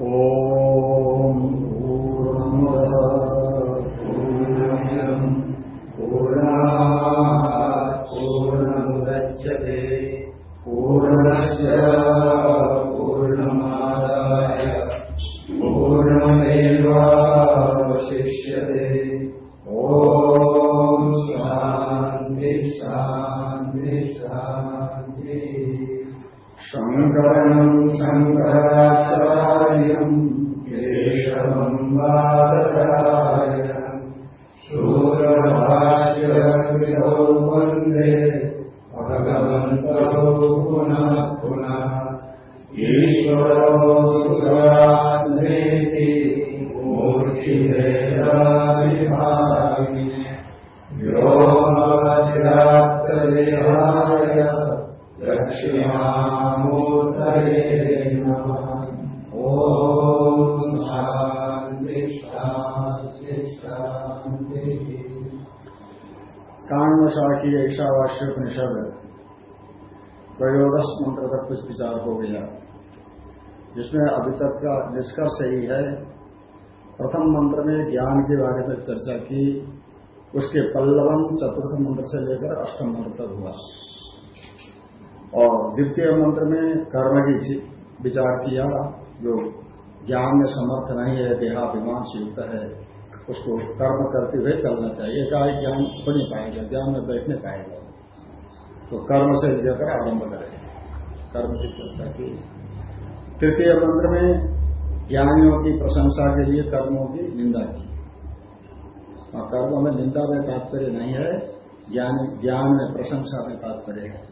ॐ पूर्णमदः पूर्णमिदम् पूर्णात् निष्कर्ष यही है। प्रथम मंत्र में ज्ञान के बारे में चर्चा की। उसके पल्लवन चतुर्थ मंत्र से लेकर अष्टम मंत्र तक हुआ। और द्वितीय मंत्र में कर्म की विचार किया, जो ज्ञान में समर्थ नहीं है, देहाभिमान से युक्त है, उसको कर्म करते हुए चलना चाहिए। एकाएक ज्ञान हो नहीं पाएगा, ज्ञान में बैठने पाएगा। तो कर्म से लेकर आरंभ करें। कर्म की चर्चा की। तृतीय मंत्र में ज्ञानियों की प्रशंसा के लिए कर्मों की निंदा की। और कर्म में निंदा में तात्पर्य नहीं है, ज्ञान ज्ञान में प्रशंसा में तात्पर्य है।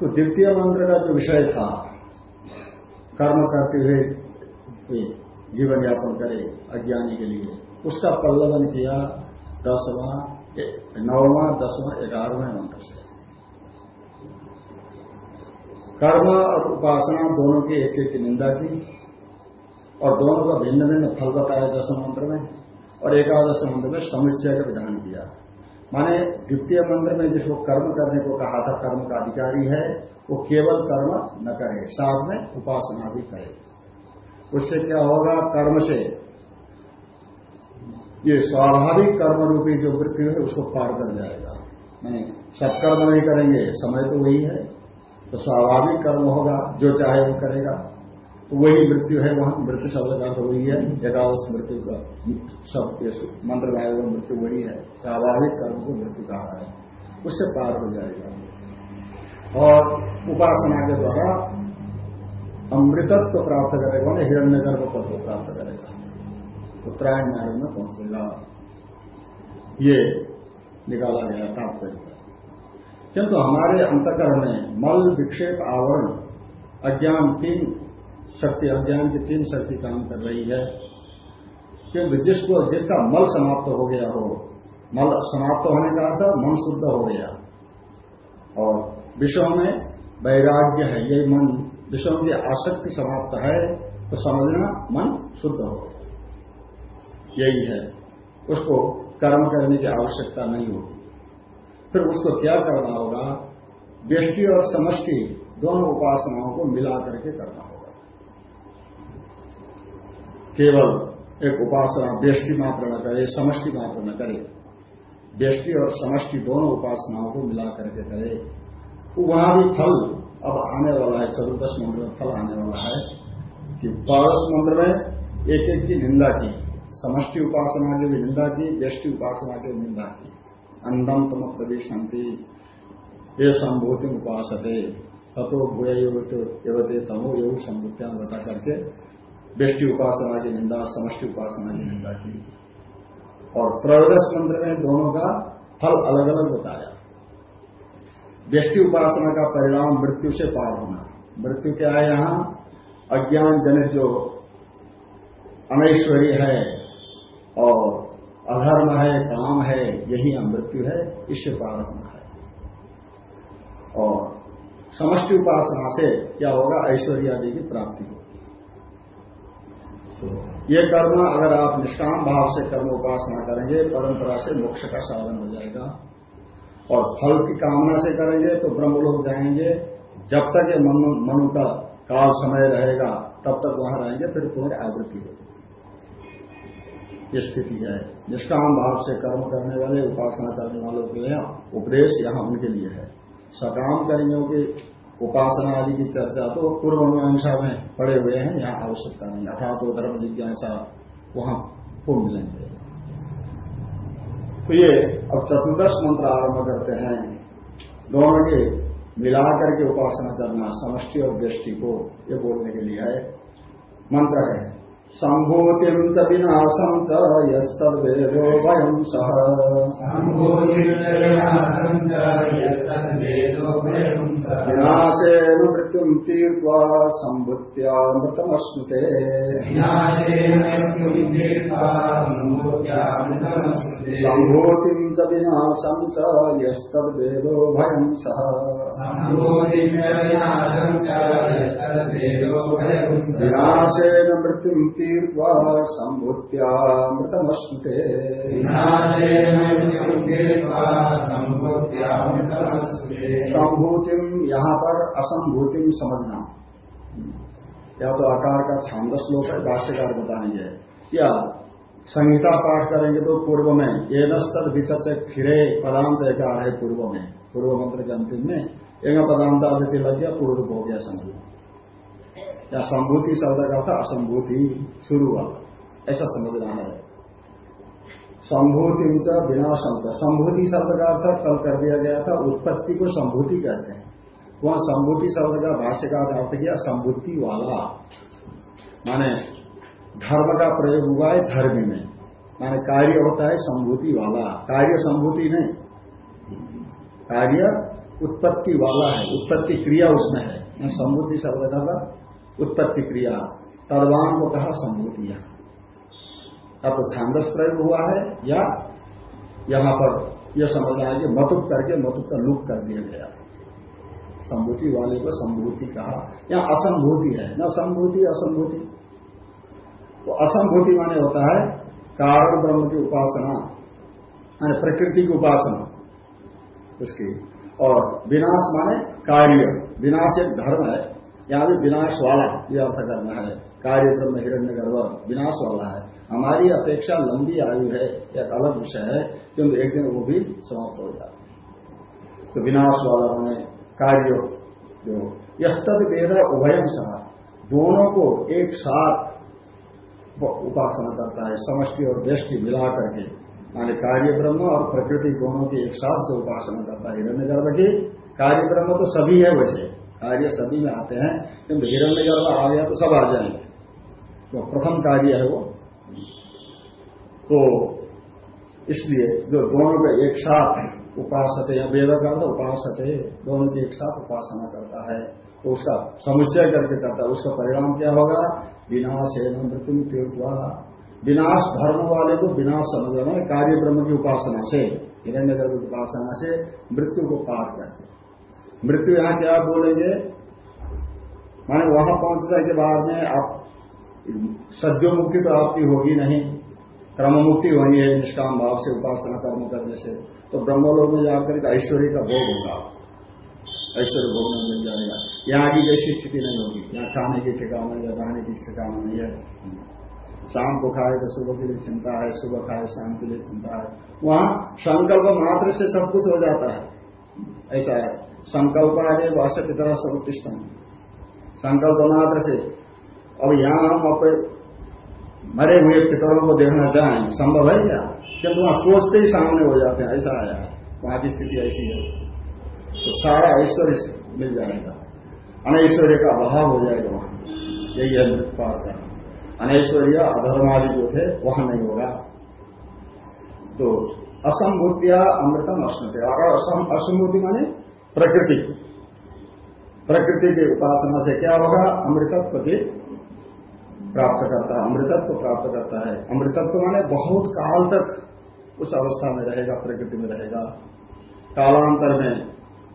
तो द्वितीय मंत्र का जो विषय था, कर्म करते हुए जीवन यापन करे अज्ञानी के लिए, उसका पल्लवन किया दसवां नौवां, दसवां, ग्यारहवें मंत्र से। कर्म और उपासना दोनों की एक एक की निंदा की और दोनों का भिन्न भिन्न फल बताया दसम मंत्र में और एकादश मंत्र में समुच्चय का विधान किया। माने द्वितीय मंत्र में जिसको कर्म करने को कहा था, कर्म का अधिकारी है, वो केवल कर्म न करे, साथ में उपासना भी करे। उससे क्या होगा? कर्म से ये स्वाभाविक कर्म रूपी जो मृत्यु है, उसको पार कर जाएगा। नहीं, सत्कर्म नहीं करेंगे, समय तो वही है। तो स्वाभाविक कर्म होगा, जो चाहे वो करेगा। वही मृत्यु है, वहाँ मृत्यु शब्द का तो वही है एकादश मृत्यु का सब मंत्र में आएगा मृत्यु वही है। स्वाभाविक कर्म को मृत्यु कहा है। उससे पार हो जाएगा। और उपासना के द्वारा अमृतत्व प्राप्त करेगा ना हिरण्य गर्भ पद को प्राप्त करेगा। उत्तरायण मार्ग में पहुंचेगा। ये निकाला गया तात्पर्य। किंतु हमारे अंतकरण में मल विक्षेप आवरण, अज्ञान तीन शक्ति, अज्ञान की तीन शक्ति काम कर रही है। किंतु जिसको, जिसका मल समाप्त हो गया हो, मल समाप्त होने का अर्थ मन शुद्ध हो गया। और विश्व में वैराग्य है, यही मन, विषयों की आसक्ति समाप्त है तो समझना मन शुद्ध हो यही है। उसको कर्म करने की आवश्यकता नहीं होगी फिर उसको क्या करना होगा? व्यष्टि और समष्टि दोनों उपासनाओं को मिला करके करना होगा। केवल एक उपासना व्यष्टि मात्र न करे, समष्टि मात्र न करे। व्यष्टि और समष्टि दोनों उपासनाओं को मिला करके करे। वहाँ भी फल अब आने वाला है, चतुर्दश मंत्र में फल आने वाला है कि द्वादश मंत्र में एक एक की निंदा की, समष्टि उपासना की भी निंदा की, व्यष्टि उपासना की निंदा की। अंधम तम प्रवेशंति ये संभूति उपासते। तथो भूय एवते तमो योग संभूतियाँ बता करके व्यष्टि उपासना की निंदा समष्टि उपासना की निंदा की। और प्रवेश मंत्र में दोनों का फल अलग अलग बताया व्यष्टि उपासना का परिणाम मृत्यु से पार होना। मृत्यु क्या है यहाँ? अज्ञान जनित जो अनैश्वरी है और अधर्म है काम है यही मृत्यु है इससे पार होना है। और समष्टि उपासना से क्या होगा? ऐश्वर्य आदि की प्राप्ति होगी। तो ये कर्म अगर आप निष्काम भाव से कर्म उपासना करेंगे परंपरा से मोक्ष का साधन हो जाएगा। और फल की कामना से करेंगे तो ब्रह्मलोक जाएँगे। जब तक ये मनु, का काल समय रहेगा तब तक वहाँ रहेंगे फिर तुम्हारी आवृत्ति होगी। ये स्थिति है। निष्काम भाव से कर्म करने वाले, उपासना करने वालों के लिए उपदेश यहाँ उनके लिए है। सकाम कर्मियों की उपासना आदि की चर्चा तो पूर्व मीमांसा में पड़े हुए हैं, यहाँ आवश्यकता नहीं। अर्थात वो धर्म जिज्ञासा वहाँ पूर्ण मिलेंगे। तो ये अब चतुर्दश मंत्र आरंभ करते हैं। दोनों के मिलाकर के उपासना करना, समष्टि और दृष्टि को ये बोलने के लिए है। मंत्र है सम्भूतिम च विनाशम च यस्तद्वेदो वयम सह विनाशेन मृत्युम तीर्वा सम्भुत्या मृतमश्नुते सम्भूतिम च विनाशम च यस्तद्वेदो भयम सह विनाशेन मृत्युम तीर्वा सम्भूत्या मृतमश्नुते संभूतिम यहाँ पर असंभूतिम समझना। या तो आकार का छांद श्लोक है भाष्यकार बताएँगे। या संहिता पाठ करेंगे तो पूर्व में ये नस्तर विचच फिरे पदांत एक आ रहे पूर्व में। पूर्व मंत्र के अंतिम में एक पदांत आदि लग गया पूर्व हो गया समझ या संभूति शब्द का था असंभूति शुरू हुआ। ऐसा समझना है। संभूति बिना शब्द। संभूति शब्द का अर्थ कल कर दिया गया था, उत्पत्ति को संभूति कहते हैं। वहाँ संभूति शब्द का भाष्य का अर्थ किया संभूति वाला। माने धर्म का प्रयोग हुआ है धर्म में। माने कार्य होता है संभूति वाला। कार्य संभूति नहीं। कार्य उत्पत्ति वाला है, उत्पत्ति क्रिया उसमें है। संभूति शब्द का उत्पत्ति क्रिया। तदवान को कहा संभूति अब तो छांदस प्रयोग हुआ है, या यहाँ पर यह समझना है कि मतुक करके मतुक का लुक कर दिया गया। संभूति वाले को संभूति कहा। या असंभूति है। न संभूति असंभूति तो असंभूति माने होता है कारण ब्रह्म की उपासना प्रकृति की उपासना। उसकी और विनाश माने कार्य। विनाश एक धर्म है। यहाँ भी विनाश वाला यह अर्थ करना है। कार्य ब्रह्म हिरण्य गर्भ विनाश वाला है। हमारी अपेक्षा लंबी आयु है। एक अलग विषय है। किंतु एक दिन वो भी समाप्त हो जाता है। तो विनाश वाला माने कार्य जो यस्तद वेद उभयम सह। दोनों को एक साथ उपासना करता है। समष्टि और दृष्टि मिला करके माने कार्य ब्रह्म और प्रकृति दोनों की एक साथ जो उपासना करता है हिरण्य गर्भ की कार्य ब्रह्म तो सभी है वैसे। कार्य सभी में आते हैं किंतु हिरण्य गर्भ आ गया तो सब आ जाएँगे। तो प्रथम कार्य है वो। तो इसलिए जो दोनों का एक साथ उपासते या वेद का उपासते दोनों की एक साथ उपासना करता है तो उसका समुच्चय करके करता है। उसका परिणाम क्या होगा? विनाश है मृत्यु तीर्थवा विनाश धर्म वाले को विनाश समझ लेना कार्य ब्रह्म की उपासना से, हिरण्य गर्भ की उपासना से मृत्यु को पार करके मृत्यु यहाँ क्या बोलेंगे? माने वहाँ पहुँचने के बाद में आप सद्यो मुक्ति तो आपकी होगी नहीं, क्रम मुक्ति होनी है निष्काम भाव से, उपासना कर्म करने से तो ब्रह्मलोक में जाकर के ऐश्वर्य का भोग होगा। ऐश्वर्य भोग में मिल जाएगा। यहाँ की जैसी स्थिति नहीं होगी, यहाँ खाने की ठिकाना या रहने की ठिकाना नहीं है। शाम को खाए तो सुबह के लिए चिंता है, सुबह खाए, शाम के लिए चिंता है। वहाँ संकल्प मात्र से सब कुछ हो जाता है। ऐसा है। संकल्प आगे वास्य की तरह सब उत्तिष्ठ संकल्प मात्र से। अब यहाँ हम अपने मरे हुए पितरों को देखना चाहें, संभव है क्या? किंतु वहाँ सोचते ही सामने हो जाते हैं, ऐसा आया है। वहाँ की स्थिति ऐसी है। तो सारा ऐश्वर्य मिल जाएगा। अनैश्वर्य का अभाव हो जाएगा वहाँ। यही है पार करना। अनैश्वर्य, अधर्मादि जो थे, वहाँ नहीं होगा। तो असंभूतिया अमृतम अश्नुते और असंभूति माने प्रकृति। प्रकृति की उपासना से क्या होगा? अमृतत्व की प्राप्त करता है अमृतत्व प्राप्त करता है। अमृतत्व माने बहुत काल तक उस अवस्था में रहेगा, प्रकृति में रहेगा। कालांतर में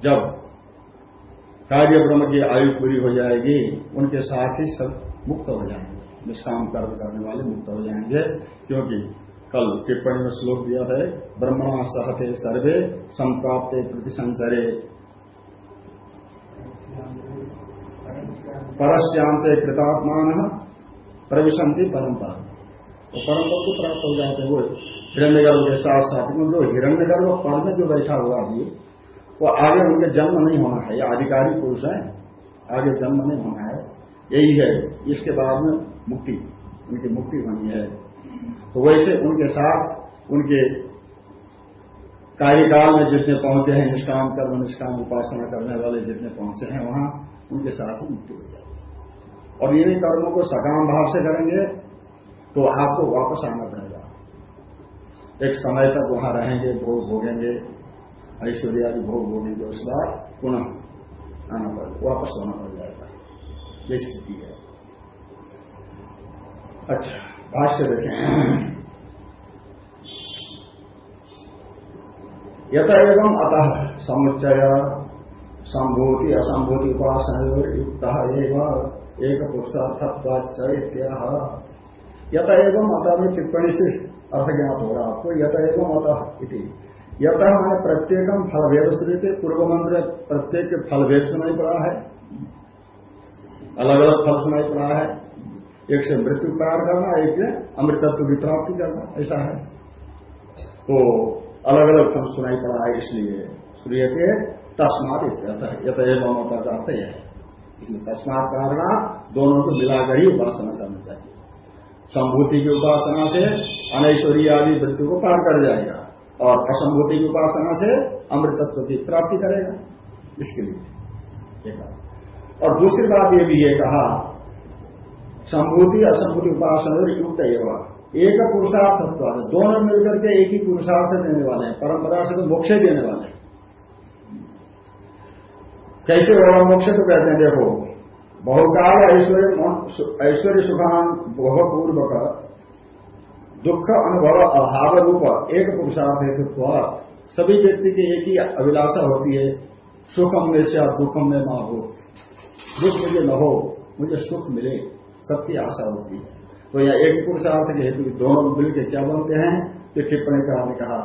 जब कार्य ब्रह्म की आयु पूरी हो जाएगी, उनके साथ ही सब मुक्त हो जाएँगे। निष्काम कर्म करने वाले मुक्त हो जाएँगे। क्योंकि कल टिप्पणी में श्लोक दिया है, ब्रह्मणा सहते सर्वे, संप्राप्ते प्रति संचरे। परस्यांत कृतात्मान प्रविशंति परंपरा तो परंपरा को प्राप्त हो जाते हैं वो हिरण्य गर्भ के साथ साथ में जो हिरण्य गर्भ पद में जो बैठा हुआ अभी वो आगे उनके जन्म नहीं होना है। ये आधिकारिक पुरुष है, आगे जन्म नहीं होना है। यही है। इसके बाद में मुक्ति, उनकी मुक्ति होनी है। तो वैसे उनके साथ, उनके कार्यकाल में जितने पहुँचे हैं, निष्काम कर्म, निष्काम उपासना करने वाले जितने पहुँचे हैं, वहाँ उनके साथ मुक्ति हो जाएगी। और इन्हीं कर्मों को सकाम भाव से करेंगे तो आपको वापस आना पड़ेगा। एक समय तक वहाँ रहेंगे, भोग भोगेंगे, ऐश्वर्या भी भोग भोगेंगे, उस बार पुनः आना पड़ेगा, वापस होना पड़ जाएगा। ये स्थिति है। अच्छा भाष्य देखें। यथ एवं अतः समुच्चय संभूति असंभूति उपासन, युक्त एक पुरुषार्थत्वाच यथ एवं अतः में टिप्पणी से अर्थ ज्ञात होगा आपको, यथ एवं अतः इति। यथ मैंने प्रत्येकम फलभेद श्रुति पूर्व मंत्र प्रत्येक फलभेद सुनाई पड़ा है अलग अलग फल सुनाई पड़ा है। एक से मृत्यु पार करना, एक में अमृतत्व की प्राप्ति करना, ऐसा है। तो अलग अलग फल सुनाई पड़ा है, इसलिए सूर्य के तस्मात यत एवं अर्थ है। इसलिए तस्मात कारण दोनों को मिलाकर ही उपासना करना चाहिए। संभूति की उपासना से अनैश्वरी आदि मृत्यु को पार कर जाएगा, और असंभूति की उपासना से अमृतत्व की प्राप्ति करेगा। इसके लिए और दूसरी बात यह भी ये कहा संभूति, असंभूति उपासना युक्त एवं एक पुरुषार्थ दोनों मिलकर के एक ही पुरुषार्थ देने वाले हैं। परंपरा से तो मोक्ष देने वाले हैं। कैसे होगा मोक्ष तो कहते हैं, देखो, बहुकाल ऐश्वर्य ऐश्वर्य सुखान बहुपूर्वक दुख, अनुभव, अभाव रूप एक पुरुषार्थ हेतुत्व सभी व्यक्ति की एक ही अभिलाषा होती है। सुखम में से दुखम में माहूत दुख मुझे न हो, मुझे सुख मिले। सबकी आशा होती है। तो यह एक पुरुषार्थ के हेतु दोनों मिलकर क्या बनते हैं? ये टिप्पणी कहा ने कहा,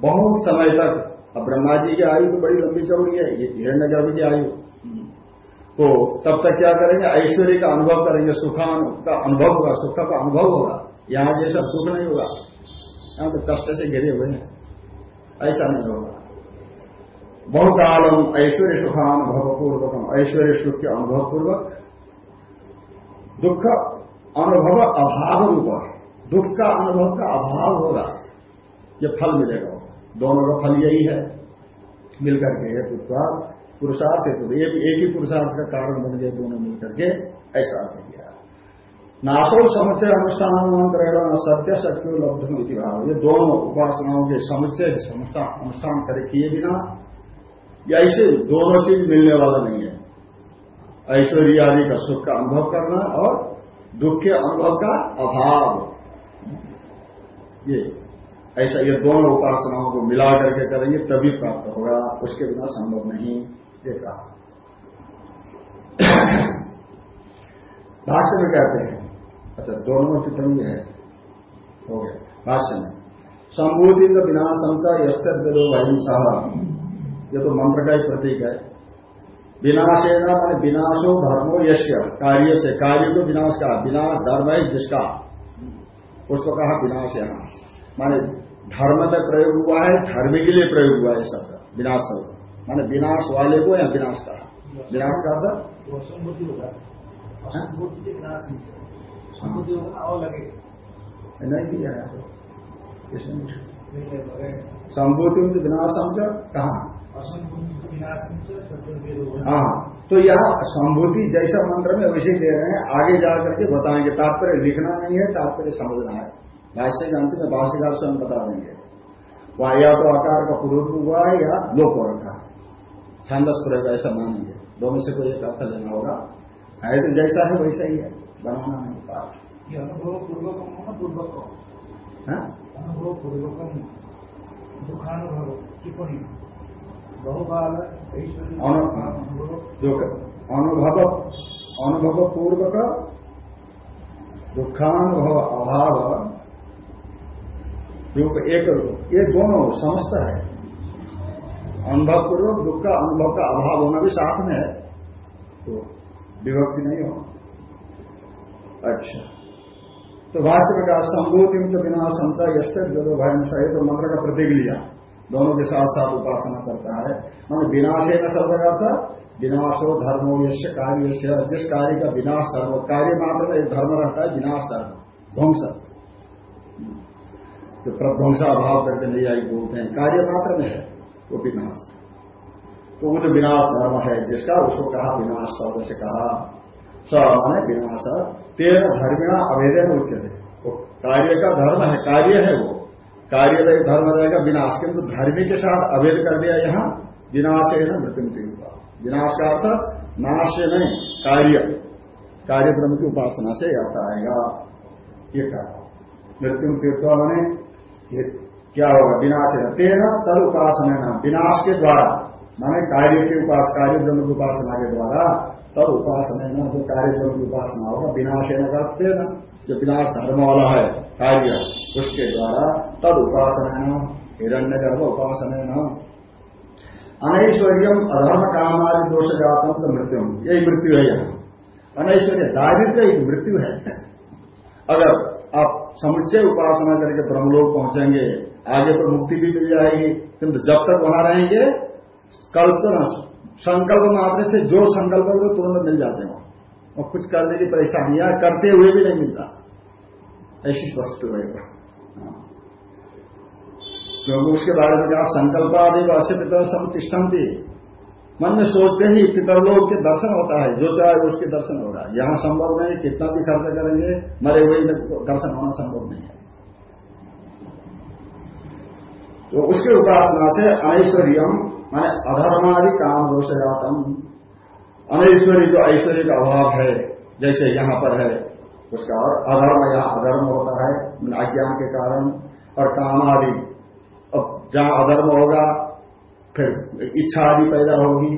बहुत समय तक, अब ब्रह्मा जी की आयु तो बड़ी लंबी चौड़ी है, ये हिरण्य गर्भ की आयु। तो तब तक क्या करेंगे? ऐश्वर्य का अनुभव करेंगे, सुखान का अनुभव होगा, सुख का अनुभव होगा। यहाँ जैसा दुख नहीं होगा। यहाँ तो कष्ट से घिरे हुए हैं। ऐसा नहीं होगा। बहुकालम ऐश्वर्य सुखानुभव पूर्वकम ऐश्वर्य सुख के अनुभव पूर्वक दुख अनुभव अभाव रूप दुख का अनुभव का अभाव होगा। ये फल मिलेगा। दोनों का फल यही है। मिलकर के हेतु पुरुषार्थ हेतु। एक, एक ही पुरुषार्थ का कारण बन गए दोनों मिलकर के ऐसा अर्थ किया नाशो समुच्चय अनुष्ठान सत्य शक्ति उपलब्ध भाव। ये दोनों उपासनाओं के समुच्चय अनुष्ठान करे किए बिना या ऐसे दोनों चीज़ मिलने वाला नहीं है। ऐश्वर्य आदि का सुख का अनुभव करना और दुख के अनुभव का अभाव। ये, ऐसा ये दोनों उपासनाओं को मिला करके करेंगे, तभी प्राप्त होगा। उसके बिना संभव नहीं, ये कहा। भाष्य में कहते हैं अच्छा दोनों टिप्पणी है, हो गया। भाष्य में संबोधि तो बिना यस्तर विदो अहिंसा ये तो मंत्र का ही प्रतीक है। विनाशेना मान विनाशो धर्मो यश्य कार्य से कार्य को विनाश का विनाश धर्म है जिसका। उसको कहा विनाश यहाँ माने धर्म में प्रयोग हुआ है धर्म के लिए प्रयोग हुआ है शब्द विनाश शब्द। माने विनाश वाले को या विनाश कहा? विनाश का अर्थ? नहीं दिया है संभूति विनाश समझ। कहा? हाँ तो यह संभूति जैसा मंत्र में वैसे दे रहे हैं आगे जा करके बताएँगे। तात्पर्य लिखना नहीं है तात्पर्य समझना है। भाष्य जानते में भाष्यकार से हम बता देंगे। वह या तो आकार का पूर्व हुआ है या लोक हो रखा छंदस प्रयोग ऐसा मानेंगे दोनों से कोई एक अर्थ लेना होगा। है तो जैसा है वैसा ही है। बनाना नहीं अनुभव पूर्वकम पूर्वक अनुभव पूर्वकम दुखानुभव टिप्पणी अनुभव अनुभव पूर्वक दुखानुभव, अभाव, रूप एक रूप, ये दोनों समस्त है। अनुभव पूर्वक दुख का अनुभव का अभाव होना भी साथ में है तो विभक्ति नहीं हो अच्छा। तो भाष्य कहा संभूति तो बिना समता यस्तर जो भय सहित तो मंत्र का प्रतीक लिया दोनों के साथ साथ उपासना करता है। मान विनाश है शब्द का था विनाशो धर्मो यश कार्य जिस कार्य का विनाश धर्म, कार्य मात्र में एक धर्म रहता है, विनाश धर्म, ध्वंस। जो प्रध्वंसा अभाव करके नहीं आई बोलते हैं, कार्य मात्र में है, वो विनाश। तो वो जो विनाश धर्म है, जिसका उसको कहा विनाश, शब्द से कहा स माने विनाश। तेरह धर्मिणा अवेदन उच्चते कार्य का धर्म है, कार्य है वो। कार्य का धर्म रहेगा विनाश किंतु धर्मी के साथ अवेद कर दिया यहाँ विनाश है ना मृत्यु तीव्र विनाश का अर्थ, नाश नहीं, कार्य। कार्य ब्रह्म की उपासना से आता आएगा। ये कहा। मृत्यु तीर्थ मैंने क्या होगा? विनाश है तेना तद उपासना न विनाश के द्वारा, माने कार्य के उपास कार्य ब्रह्म की उपासना के द्वारा तद उपासना न जो कार्य ब्रह्म की उपासना होगा विनाश है करते न जो विनाश धर्म वाला है, कार्य, उसके द्वारा तद उपासना हिरण्य गर्भ उपासना न अनैश्वर्यम अधर्म कामादि दोष जातम तो मृत्यु यही मृत्यु है यहाँ। अनैश्वर्य दारिद्र एक मृत्यु है। अगर आप समुच्चय उपासना करके ब्रह्मलोक पहुँचेंगे, आगे तो मुक्ति भी मिल जाएगी। किंतु जब तक वहाँ रहेंगे कल्पना संकल्प मात्र से जो संकल्प है तुरंत मिल जाते हैं। और कुछ करने की परेशानियाँ करते हुए भी नहीं मिलता। ऐसी वस्तु है। क्योंकि उसके बारे में कहा संकल्प आदि अश्य पितर समतिष्ठम थी मन में सोचते ही पितरलोक के दर्शन होता है, जो चाहे उसके दर्शन होगा यहाँ संभव नहीं, कितना भी खर्च करेंगे, मरे हुए में दर्शन होना संभव नहीं है। तो उसके उपासना से ऐश्वर्यम, माने अधर्मादि काम दोष जातम अनैश्वरी जो ऐश्वर्य का अभाव है, जैसे यहाँ पर है, उसका और अधर्म, यहाँ अधर्म होता है अज्ञान के कारण, और काम आदि। जहाँ अधर्म होगा, फिर इच्छा आदि पैदा होगी,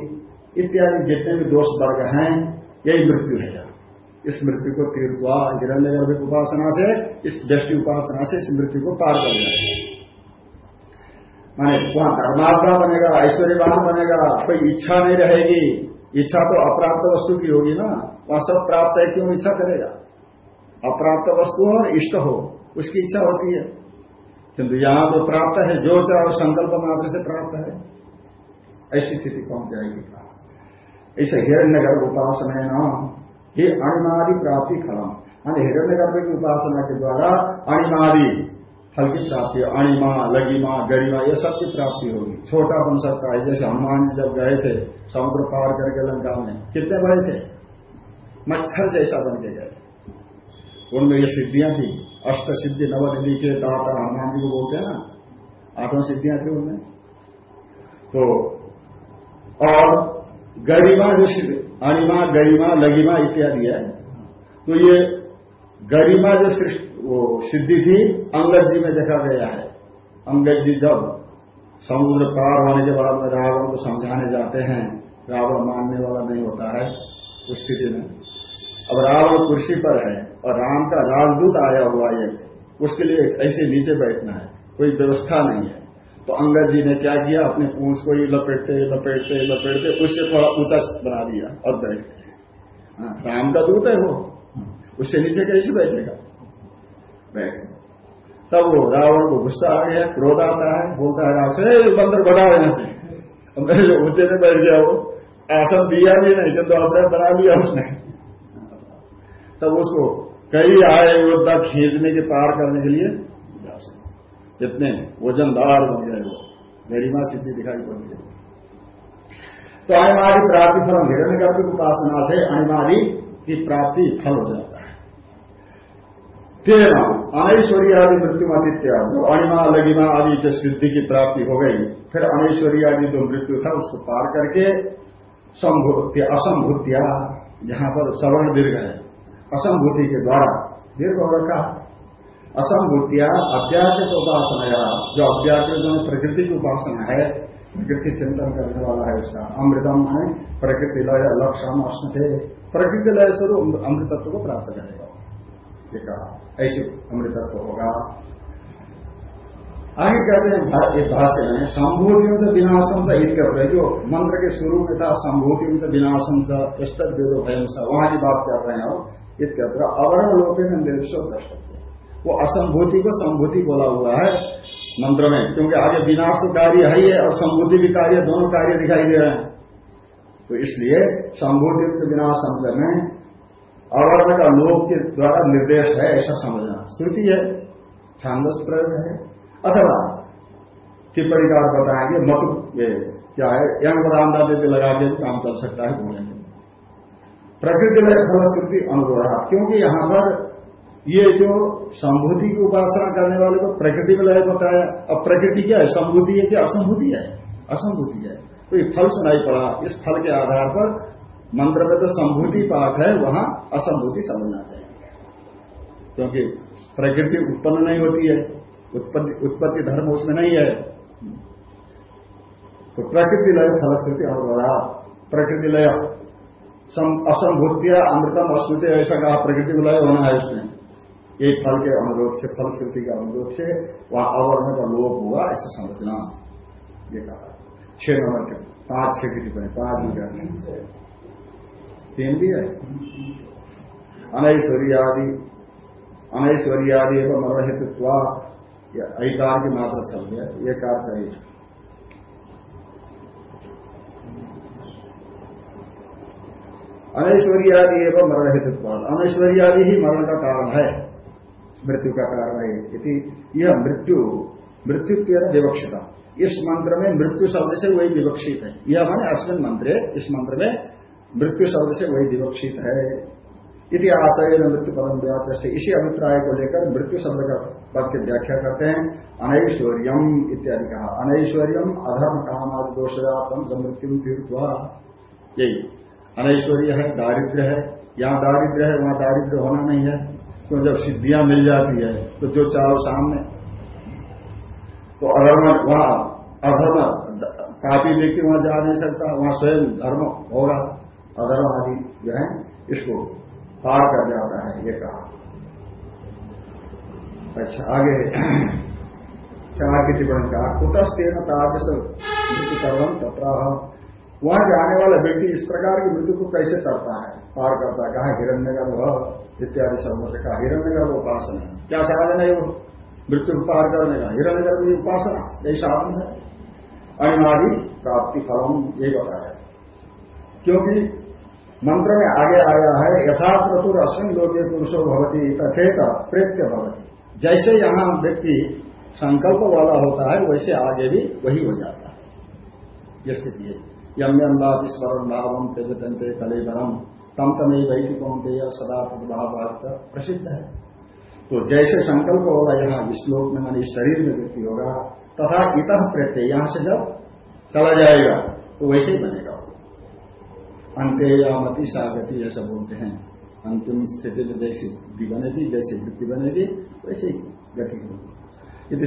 इत्यादि जितने भी दोष वर्ग हैं, यही मृत्यु है इस मृत्यु को तीर्थवा हिरण्य गर्भिक उपासना से, इस दृष्टि उपासना से इस मृत्यु को पार कर जाएगा माने वहाँ धर्मात्मा बनेगा, ऐश्वर्यवान बनेगा, कोई इच्छा नहीं रहेगी। इच्छा तो अप्राप्त वस्तु की होगी ना। वहाँ सब प्राप्त है, क्यों इच्छा करेगा? अप्राप्त वस्तु हो इष्ट हो, उसकी इच्छा होती है। किंतु यहाँ तो प्राप्त है जो चाहे संकल्प मात्र से प्राप्त है, ऐसी स्थिति पहुँच जाएगी। ऐसे हिरण्य गर्भ उपासना न ये अणिमादि प्राप्ति फलम। मान हिरण्य गर्भ की उपासना के द्वारा अणिमादि फल की प्राप्ति, अणिमा लगीमा गरिमा, ये सब की प्राप्ति होगी। छोटा बन सकता है, जैसे हनुमान जी जब गए थे, समुद्र पार करके लंका में, कितने बड़े थे? मच्छर जैसा बन के गए। उनमें ये सिद्धियाँ थी। अष्ट सिद्धि नव निधि के दाता हनुमान जी को बोलते हैं ना? आठों सिद्धियाँ थी उनमें। तो और गरिमा जो अणिमा, गरिमा, लगिमा इत्यादि है। तो ये गरिमा जो वो सिद्धि थी, अंगद जी में देखा गया है। अंगद जी जब समुद्र पार होने के बाद में रावण को समझाने जाते हैं, रावण मानने वाला नहीं होता है उस स्थिति में। अब रावण कुर्सी पर है और राम का राजदूत आया हुआ है। उसके लिए ऐसे नीचे बैठना है कोई व्यवस्था नहीं है। तो अंगद जी ने क्या किया? अपने पूछ को ही लपेटते लपेटते लपेटते उससे थोड़ा ऊँचा बना दिया और बैठ। गए हाँ, राम का दूत है वो। उससे नीचे कैसे बैठेगा? बैठ। तब वो रावण को गुस्सा आ गया क्रोध आता है बोलता है राम से बंदर बढ़ाओ यहाँ मेरे जो ऊँचे में बैठ गया वो। आसन दिया भी नहीं तो अपने बना लिया उसने। तब उसको कई आए योद्धा खींचने के पार करने के लिए इतने वजनदार बन गए वो। गरिमा सिद्धि दिखाई पड़ गई। तो अणिमादि प्राप्ति फल हिरण्य गर्भ उपासना से अणिमादि की प्राप्ति फल हो जाता है। तेरह अनैश्वर्य आदि मृत्यु आदित्य, जो अणिमा लगिमा आदि जो सिद्धि की प्राप्ति हो गई, फिर अनैश्वर्य आदि जो मृत्यु था, उसको पार करके संभूत्य, असंभूत्या जहाँ पर सवर्ण दीर्घ है। असंभूति के द्वारा। दीर्घ हो रखा असंभूतिया अव्याकृत उपासना जो अव्याकृत जो प्रकृति की उपासना है, प्रकृति चिंतन करने वाला है उसका अमृतम है, प्रकृति लय, लक्षण अश्नते प्रकृति लय स्वरूप अमृतत्व को प्राप्त करेगा। ये कहा। ऐसे अमृतत्व होगा। आगे कहते हैं एक भाष्य में संभूति से विनाशम से रहे जो मंत्र के शुरू में था संभूति से विनाशम से वेदो भयम सा, वहाँ की बात कर रहे हैं अवर्ण में निर्देशो दर्शक वो असंभूति को संभूति बोला हुआ है मंत्र में, क्योंकि आगे विनाश तो कार्य है ही और संभूति भी कार्य, दोनों कार्य दिखाई दे रहे हैं। तो इसलिए संभूति से विनाश समझ में अवर्ण का लोक के द्वारा निर्देश है, ऐसा समझना। श्रुति है, छांदस प्रयोग है, अथवा टिप्पणीकार बताएँगे, मत क्या है, यंग रामदा देते लगा के काम चल सकता है, बोलेंगे। प्रकृति लय फलश्रुति अनुरोधा क्योंकि यहाँ पर ये जो संभूति की उपासना करने वाले को प्रकृति में लय बताया अब प्रकृति क्या है? संभूति है क्या असंभूति है? असंभूति है। तो ये फल सुनाई पड़ा। इस फल के आधार पर मंत्र में तो संभूति पाठ है, वहाँ असंभूति समझना चाहिए। क्योंकि प्रकृति उत्पन्न नहीं होती है, उत्पत्ति धर्म उसमें नहीं है। तो प्रकृति लय फलस्कृति अनुवादा प्रकृति लय असंभूतिया अमृतम अस्मृति ऐसा कहा प्रकृति लय होना है उसमें एक फल के अनुरोध से फलश्रुति के अनुरोध से वहाँ अवर्ण का लोप हुआ ऐसा समझना ये कहा छह नंबर के पाँच छह की टिप्पणी पाँच करने तीन भी है अनैश्वर्यादि अनैश्वर्यादि एवं मनोहित्वा या ऐकार की मात्रा शब्द है ये कार चाहिए अनैश्वर्यादि एवं मरण हेतु अनैश्वर्यादि ही मरण का कारण है। मृत्यु का कारण है। यदि यह मृत्यु मृत्युत्व विवक्षिता। इस मंत्र में मृत्यु शब्द से वही विवक्षित है। यह माने अश्विन मंत्र, इस मंत्र में मृत्यु शब्द से वही विवक्षित है। यदि आशय मृत्यु पदम व्याचे इसी अभिप्राय को लेकर मृत्यु शब्द का पद की व्याख्या करते हैं। अनैश्वर्यम इत्यादि कहा। अनैश्वर्यम अधर्म काम आदि दोषात्म मृत्यु तीर्थ यही। अनैश्वर्य है दारिद्र है। यहाँ दारिद्र है, वहाँ दारिद्र होना नहीं है। तो जब सिद्धियाँ मिल जाती है तो जो चाहो सामने। तो अधर्म, वहाँ अधर्म, पापी व्यक्ति वहाँ जा नहीं सकता, वहाँ स्वयं धर्म हो रहा अधर्म आदि जो है, इसको पार कर जाता है, ये कहा। अच्छा आगे। चार की टिप्पणी कहा कुतस्तेन तादृश मृत्यु कर्म तथा वहाँ जाने वाला व्यक्ति इस प्रकार की मृत्यु को कैसे करता है? पार करता है। कहा? हिरण्य गर्भ इत्यादि शब्दों से कहा हिरण्य गर्भ उपासना। क्या साधन है वो? मृत्यु को पार करने का। हिरण्य गर्भ की उपासना। यही साधन है। अनिवार्य प्राप्ति फलम ये बताया क्योंकि मंत्र में आगे आया है यथार्थ प्रतुर अश्विन लोके पुरुषो भवती, तथेत प्रेत्य भवती। जैसे यहाँ व्यक्ति संकल्प वाला होता है, वैसे आगे भी वही हो जाता है। ये स्थिति है। यम यम लाभ स्मरण भावम तेजतंते कलेबरम तम तमे वैदिक कौनते सदा भाव प्रसिद्ध है। तो जैसे संकल्प होगा यहाँ इस श्लोक में मान शरीर में व्यक्ति होगा, तथा इत प्रत्यय यहाँ से जब चला जाएगा तो वैसे ही बनेगा। अंत्य या मति सागति ऐसा बोलते हैं। अंतिम स्थिति में जैसी बुद्धि बनेगी, जैसी वृत्ति बनेगी, वैसे ही गति होगी यदि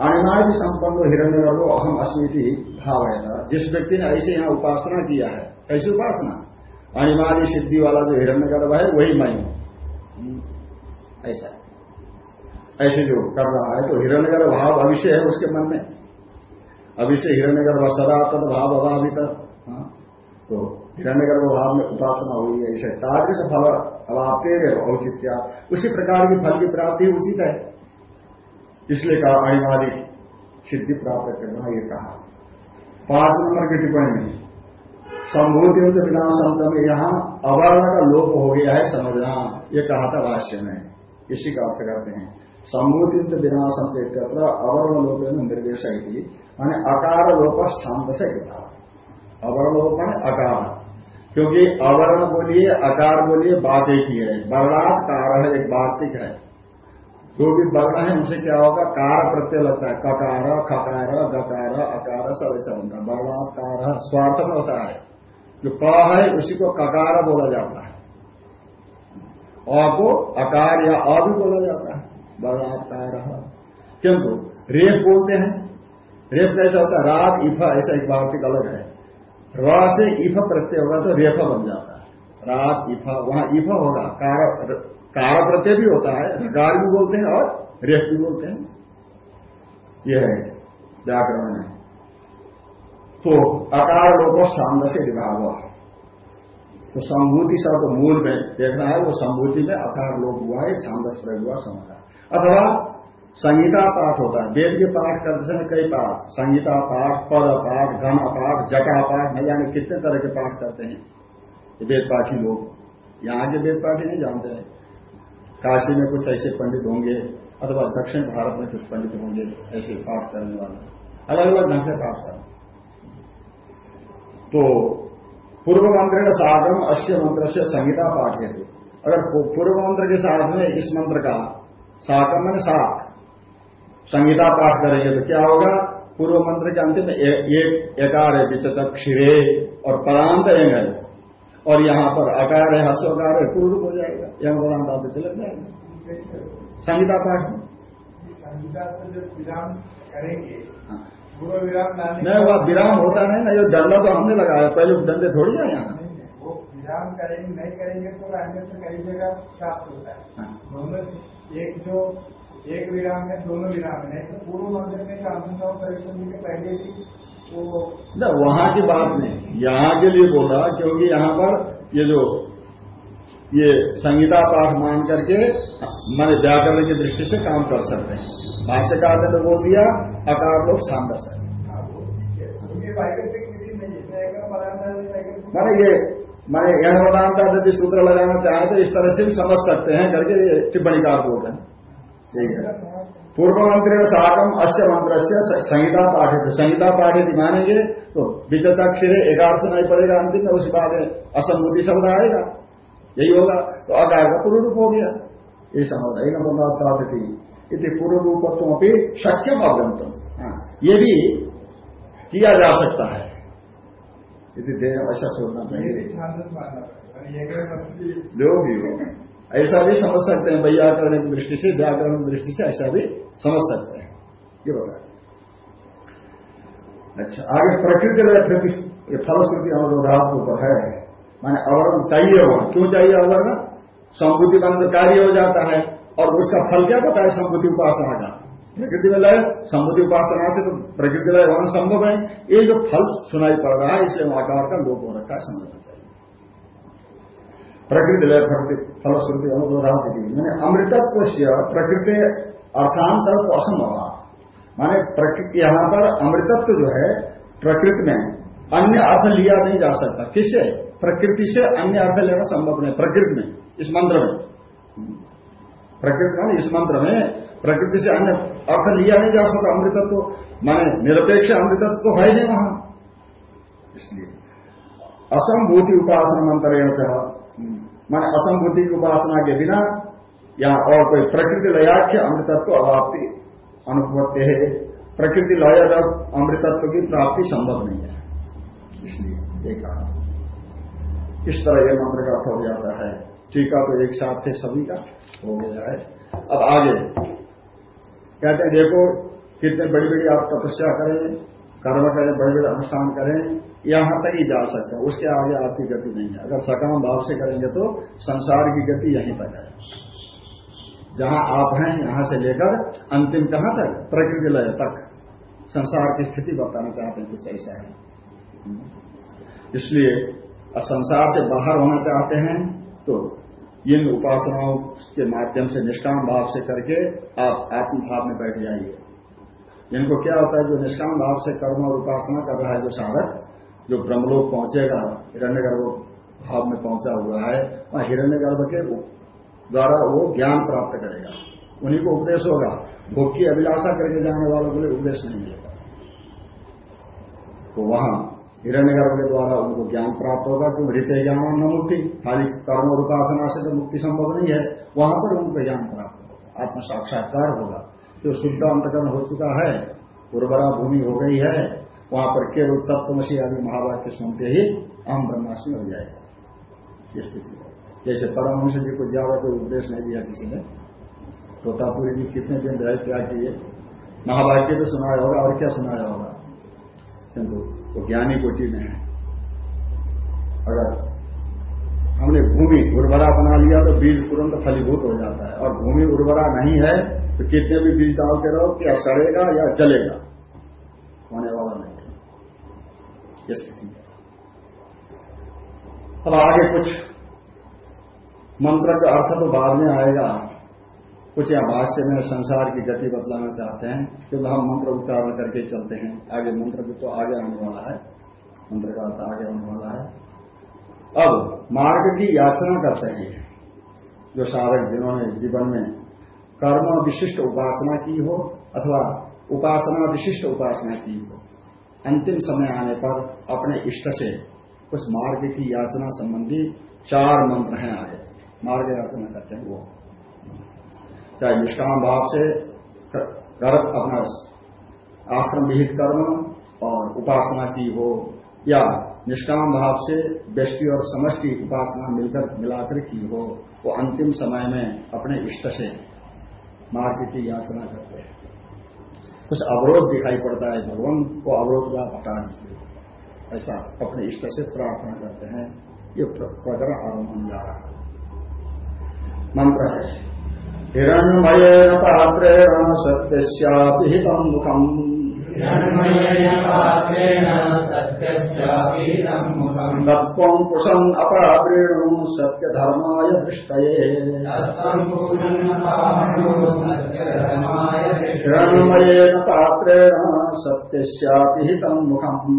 अणिमादि संपन्न हिरण्य गर्भो अहम अस्मृति भाव है जिस व्यक्ति ने ऐसे यहाँ उपासना किया है कैसी उपासना? अणिमादि सिद्धि वाला जो हिरण्य गर्भ है वही मैं हूँ। ऐसा ऐसे जो कर रहा है तो हिरण्य गर्भ भाव अभिषय है उसके मन में। अभिषय हिरण्य गर्भ सदा तद भाव अभावित। हाँ, तो गर्भ भाव में उपासना हुई है ऐसे तादृश फल अभाव के औचित्या। उसी प्रकार की फल की प्राप्ति उचित है। इसलिए कहा अणिमादि सिद्धि प्राप्त करना ये कहा। पाँच नंबर की टिप्पणी। में संभूति बिना संत में यहाँ अवर्ण का लोप हो गया है, समझना। ये कहा था भाष्य में। इसी का अर्थ करते हैं। संभूति बिना संत अवर्ण लोप में निर्देश माने अकार लोप छांद से कहा अवर्ण लोप माने अकार। क्योंकि अवर्ण बोलिए, अकार बोलिए, बात एक ही। है वर्णात है एक वार्तिक है। जो भी वर्ण है, उनसे क्या होगा? कार प्रत्यय लगता है। ककार, खकार गकार अकार, सब ऐसा बनता है। वर्णात कार, स्वार्थ में होता है। जो क है, उसी को ककार बोला जाता है। अ को अकार या अ भी बोला जाता है। वर्णात कार। किंतु रेप बोलते हैं। रेप कैसा होता है? रात, इफा, ऐसा एक वार्तिक अलग है। र से इफ़ प्रत्यय होगा तो रेफ बन जाता है। रात, इफा, वहाँ इफ़ होगा। कार कार प्रत्यय भी होता है कार भी बोलते हैं और रेफ भी बोलते हैं। यह है व्याकरण में। तो अकार लोगों छांद से विभाग तो संभूति शब्द मूल में देखना है, वो संभूति में अकार लोग हुआ है छांदस प्रयोग हुआ समझा अथवा संगीता पाठ होता है। वेद के पाठ करते समय कई पाठ। संगीता पाठ, पद पाठ, घन पाठ, जटा पाठ, न जाने कितने तरह के पाठ करते हैं। वेद पाठी लोग। यहाँ के वेद पाठी नहीं जानते हैं। काशी में कुछ ऐसे पंडित होंगे, अथवा दक्षिण भारत में कुछ पंडित होंगे, ऐसे पाठ करने वाले। अलग अलग ढंग से पाठ कर तो पूर्व मंत्र का साधन अश्य मंत्र से संहिता पाठ है अगर पूर्व मंत्र के साथ में इस मंत्र का साकम मैंने साख संहिता पाठ करेंगे तो क्या होगा? पूर्व मंत्र के अंतिम एक एकार है विचचक क्षिरे और परांत है और यहाँ पर अकार है हस्वकार है पूर्व हो जाएगा यहाँ परांत आते लग जाएगा संगीता पाठ संगीता जब विराम करेंगे हाँ। पूर्व विराम नहीं वह विराम होता नहीं ना ये डंडा तो हमने लगाया पहले डंडे थोड़ी है यहाँ। विराम करेंगे नहीं करेंगे तो अन्य से कई जगह प्राप्त होता है। हाँ। एक जो एक विराम में दोनों विराम है तो पूर्व मंदिर में आत्मसाव परीक्षण के पहले भी वो न वहाँ की बात नहीं। यहाँ के लिए बोला क्योंकि यहाँ पर ये जो ये संगीता पाठ मान करके मैंने व्याकरण की दृष्टि से काम कर सकते हैं। भाष्यकार ने तो बोल दिया अकार लोग सामदस है। मैंने ये मैंने यह बताना यदि सूत्र लगाना चाहे तो इस तरह से भी समझ सकते हैं करके ये टिप्पणी टिप्पणीकार बोल रहे हैं। ठीक है पूर्व मंत्री साकम अश्य मंत्र से संहिता पाठित संहिता पाठित मानेंगे तो विचक्षर एगार से नहीं पड़ेगा अंतिम में उसी बाद असंबुद्धि शब्द आएगा यही होगा तो अकार का पूर्व रूप हो गया। ये समझ एक यदि पूर्व रूपत्व भी शक्यम अवगंतम हाँ, ये भी किया जा सकता है। यदि देह ऐसा सोचना चाहिए। जो भी हो। ऐसा भी समझ सकते हैं वैयाकरण की दृष्टि से व्याकरण की दृष्टि से ऐसा भी समझ सकते हैं। ये बताए अच्छा आगे प्रकृति फलश्रुति अनुरोधात ऊपर है। माने अवर्ण चाहिए वहाँ। क्यों चाहिए अवर्ण संबुद्धि बंद कार्य हो जाता है, और उसका फल क्या पता है? संबुद्धि उपासना का। प्रकृति में लय, संबुद्धि उपासना से तो प्रकृति लय होना संभव है। ये जो फल सुनाई पड़ रहा है, इसलिए आकार का लोप हो रखा है समझना चाहिए। प्रकृति लय फलश्रुति अनुरोधाती मैंने अमृतत्व से प्रकृति अर्थांतर तो असंभव। माने प्रकृति यहाँ पर अमृतत्व जो है, प्रकृति में अन्य अर्थ लिया नहीं जा सकता। किससे? प्रकृति से अन्य अर्थ लेना संभव नहीं। प्रकृति में, इस मंत्र में। प्रकृति में इस मंत्र में प्रकृति से अन्य अर्थ लिया नहीं जा सकता अमृतत्व। माने निरपेक्ष अमृतत्व तो है नहीं वहाँ। इसलिए असंभूति उपासना मंत्र मान असंबुद्धि की उपासना के बिना या और कोई प्रकृति लयाख्य अमृतत्व अभाप्ति अनुपत्ति है। प्रकृति लय अमृतत्व की प्राप्ति संभव नहीं है। इसलिए एक इस तरह यह मंत्र का अर्थ हो जाता है। टीका तो एक साथ थे सभी का, हो गया है। अब आगे। कहते हैं, देखो, कितने बड़ी बड़ी आप तपस्या करें। कर्म करें बड़े बड़े अनुष्ठान करें, यहाँ तक ही जा सकते हैं। उसके आगे आपकी गति नहीं है। अगर सकाम भाव से करेंगे तो संसार की गति यहीं तक है। जहाँ आप हैं, यहाँ से लेकर अंतिम कहाँ तक? प्रकृति लय तक। संसार की स्थिति बताना चाहते हैं कुछ ऐसा है। इसलिए संसार से बाहर होना चाहते हैं तो इन उपासनाओं के माध्यम से निष्काम भाव से करके आप आत्मभाव में बैठ जाइए। इनको क्या होता है, जो निष्काम भाव से कर्म और उपासना कर रहा है, जो साधक, जो ब्रह्मलोक पहुंचेगा हिरण्य गर्भ भाव में पहुँचा हुआ है, वहाँ हिरण्य गर्भ के द्वारा वो ज्ञान प्राप्त करेगा। उन्हीं को उपदेश होगा। भोग की अभिलाषा करके जाने वालों के लिए उपदेश नहीं मिलेगा। तो वहाँ हिरण्य गर्भ के द्वारा उनको ज्ञान प्राप्त होगा क्यों हृदय ज्ञान न मुक्ति। खाली कर्म और उपासना से तो मुक्ति संभव नहीं है। वहाँ पर उनको ज्ञान प्राप्त होगा। आत्म साक्षात्कार होगा। जो शुद्ध अंतकरण हो चुका है, उर्वरा भूमि हो गई है, वहाँ पर केवल तत्वमसी आदि महावाक्य सुनते ही अहम ब्रह्मास्मि हो जाएगा। स्थिति जैसे परमहंस जी को ज़्यादा कोई उपदेश नहीं दिया किसी ने तोतापुरी जी कितने दिन रहे क्या किए? महावाक्य तो सुनाया होगा, और क्या सुनाया होगा? किंतु वो ज्ञानी कोटि में है। अगर हमने भूमि उर्वरा बना लिया तो बीज तुरंत फलीभूत हो जाता है, और भूमि उर्वरा नहीं है तो कितने भी बीज डालते रहो क्या सड़ेगा या जलेगा। होने वाला नहीं है। ये स्थिति अब आगे कुछ मंत्र का अर्थ तो बाद में आएगा। कुछ यहाँ भाष्य में संसार की गति बतलाना चाहते हैं, क्योंकि हम मंत्र उच्चारण करके चलते हैं। आगे मंत्र भी तो आगे आने वाला है। मंत्र का अर्थ आगे आने वाला है। अब मार्ग की याचना करते हैं। जो साधक जिन्होंने जीवन में कर्म विशिष्ट उपासना की हो अथवा उपासना विशिष्ट उपासना की हो। अंतिम समय आने पर अपने इष्ट से उस मार्ग की याचना संबंधी चार मंत्र हैं आगे। मार्ग याचना करते हैं वो। चाहे निष्काम भाव से गर्भ अपना आश्रम विहित कर्म और उपासना की हो, या निष्काम भाव से व्यष्टि और समष्टि उपासना मिलकर मिलाकर की हो, वो अंतिम समय में अपने इष्ट से मार्ग की याचना करते हैं। कुछ अवरोध दिखाई पड़ता है, भगवान को अवरोध का हटा दीजिए ऐसा अपने इष्ट से प्रार्थना करते हैं, ये प्रकरण आरंभ जा रहा है। मंत्र है हिरण्य पात्रेण सत्य मुखम। तत्त्वम् पुषन् अपावृणु सत्यधर्माय दृष्टये। हिरण्मयेन पात्रेण सत्यस्यापिहितम् मुखम्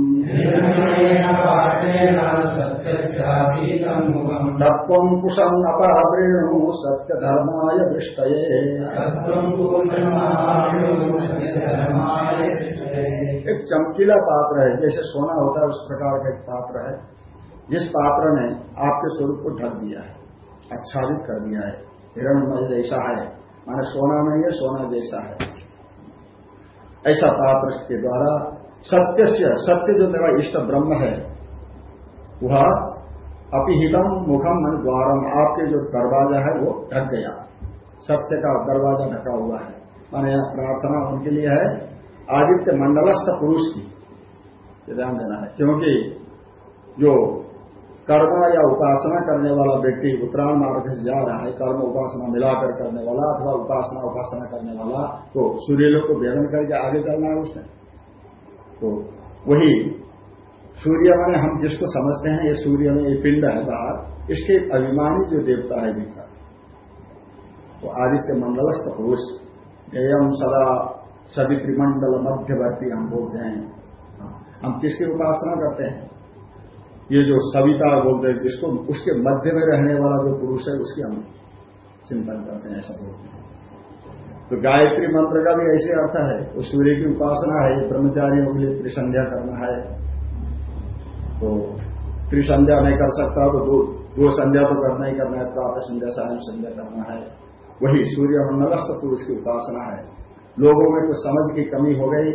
तत्त्वम् पुषन् अपावृणु सत्यधर्माय दृष्टये। एक चमकीला पात्र है, जैसे सोना होता है, उस प्रकार का एक पात्र है, जिस पात्र ने आपके स्वरूप को ढक दिया है, आच्छादित कर दिया है। हिरण हिरणमय जैसा है, माने सोना नहीं है, सोना जैसा है। ऐसा पात्र के द्वारा सत्य से सत्य जो मेरा इष्ट ब्रह्म है, वह अपिहितम मुखम मन द्वारम, आपके जो दरवाज़ा है, वो ढक गया। सत्य का दरवाज़ा ढका हुआ है। माने प्रार्थना उनके लिए है आदित्य मंडलस्थ पुरुष की। ध्यान देना है। क्योंकि जो कर्म या उपासना करने वाला व्यक्ति उत्तरायण मार्ग से जा रहा है, कर्म उपासना मिलाकर करने वाला अथवा उपासना उपासना करने वाला तो सूर्य को भेदन करके आगे चलना है उसने। तो वही सूर्य माने हम जिसको समझते हैं, ये सूर्य में ये पिंड है बाहर, इसके अभिमानी जो देवता है भीतर वो तो आदित्य मंडलस्थ पुरुष। जयम सदा सभी त्रिमंडल मध्यवर्ती हम बोलते हैं। हम किसकी उपासना करते हैं? ये जो सविता बोलते हैं, जिसको उसके मध्य में रहने वाला जो पुरुष है, उसकी हम चिंतन करते हैं, ऐसा बोलते हैं। तो गायत्री मंत्र का भी ऐसे अर्थ है, वो सूर्य की उपासना है ब्रह्मचारियों के लिए त्रिसंध्या करना है। तो त्रिसंध्या नहीं कर सकता तो दो दो संध्या तो करना ही करना है, प्रातः संध्या, सायं संध्या करना है। वही सूर्य मंडलस्थ पुरुष की उपासना है। लोगों में कुछ समझ की कमी हो गई,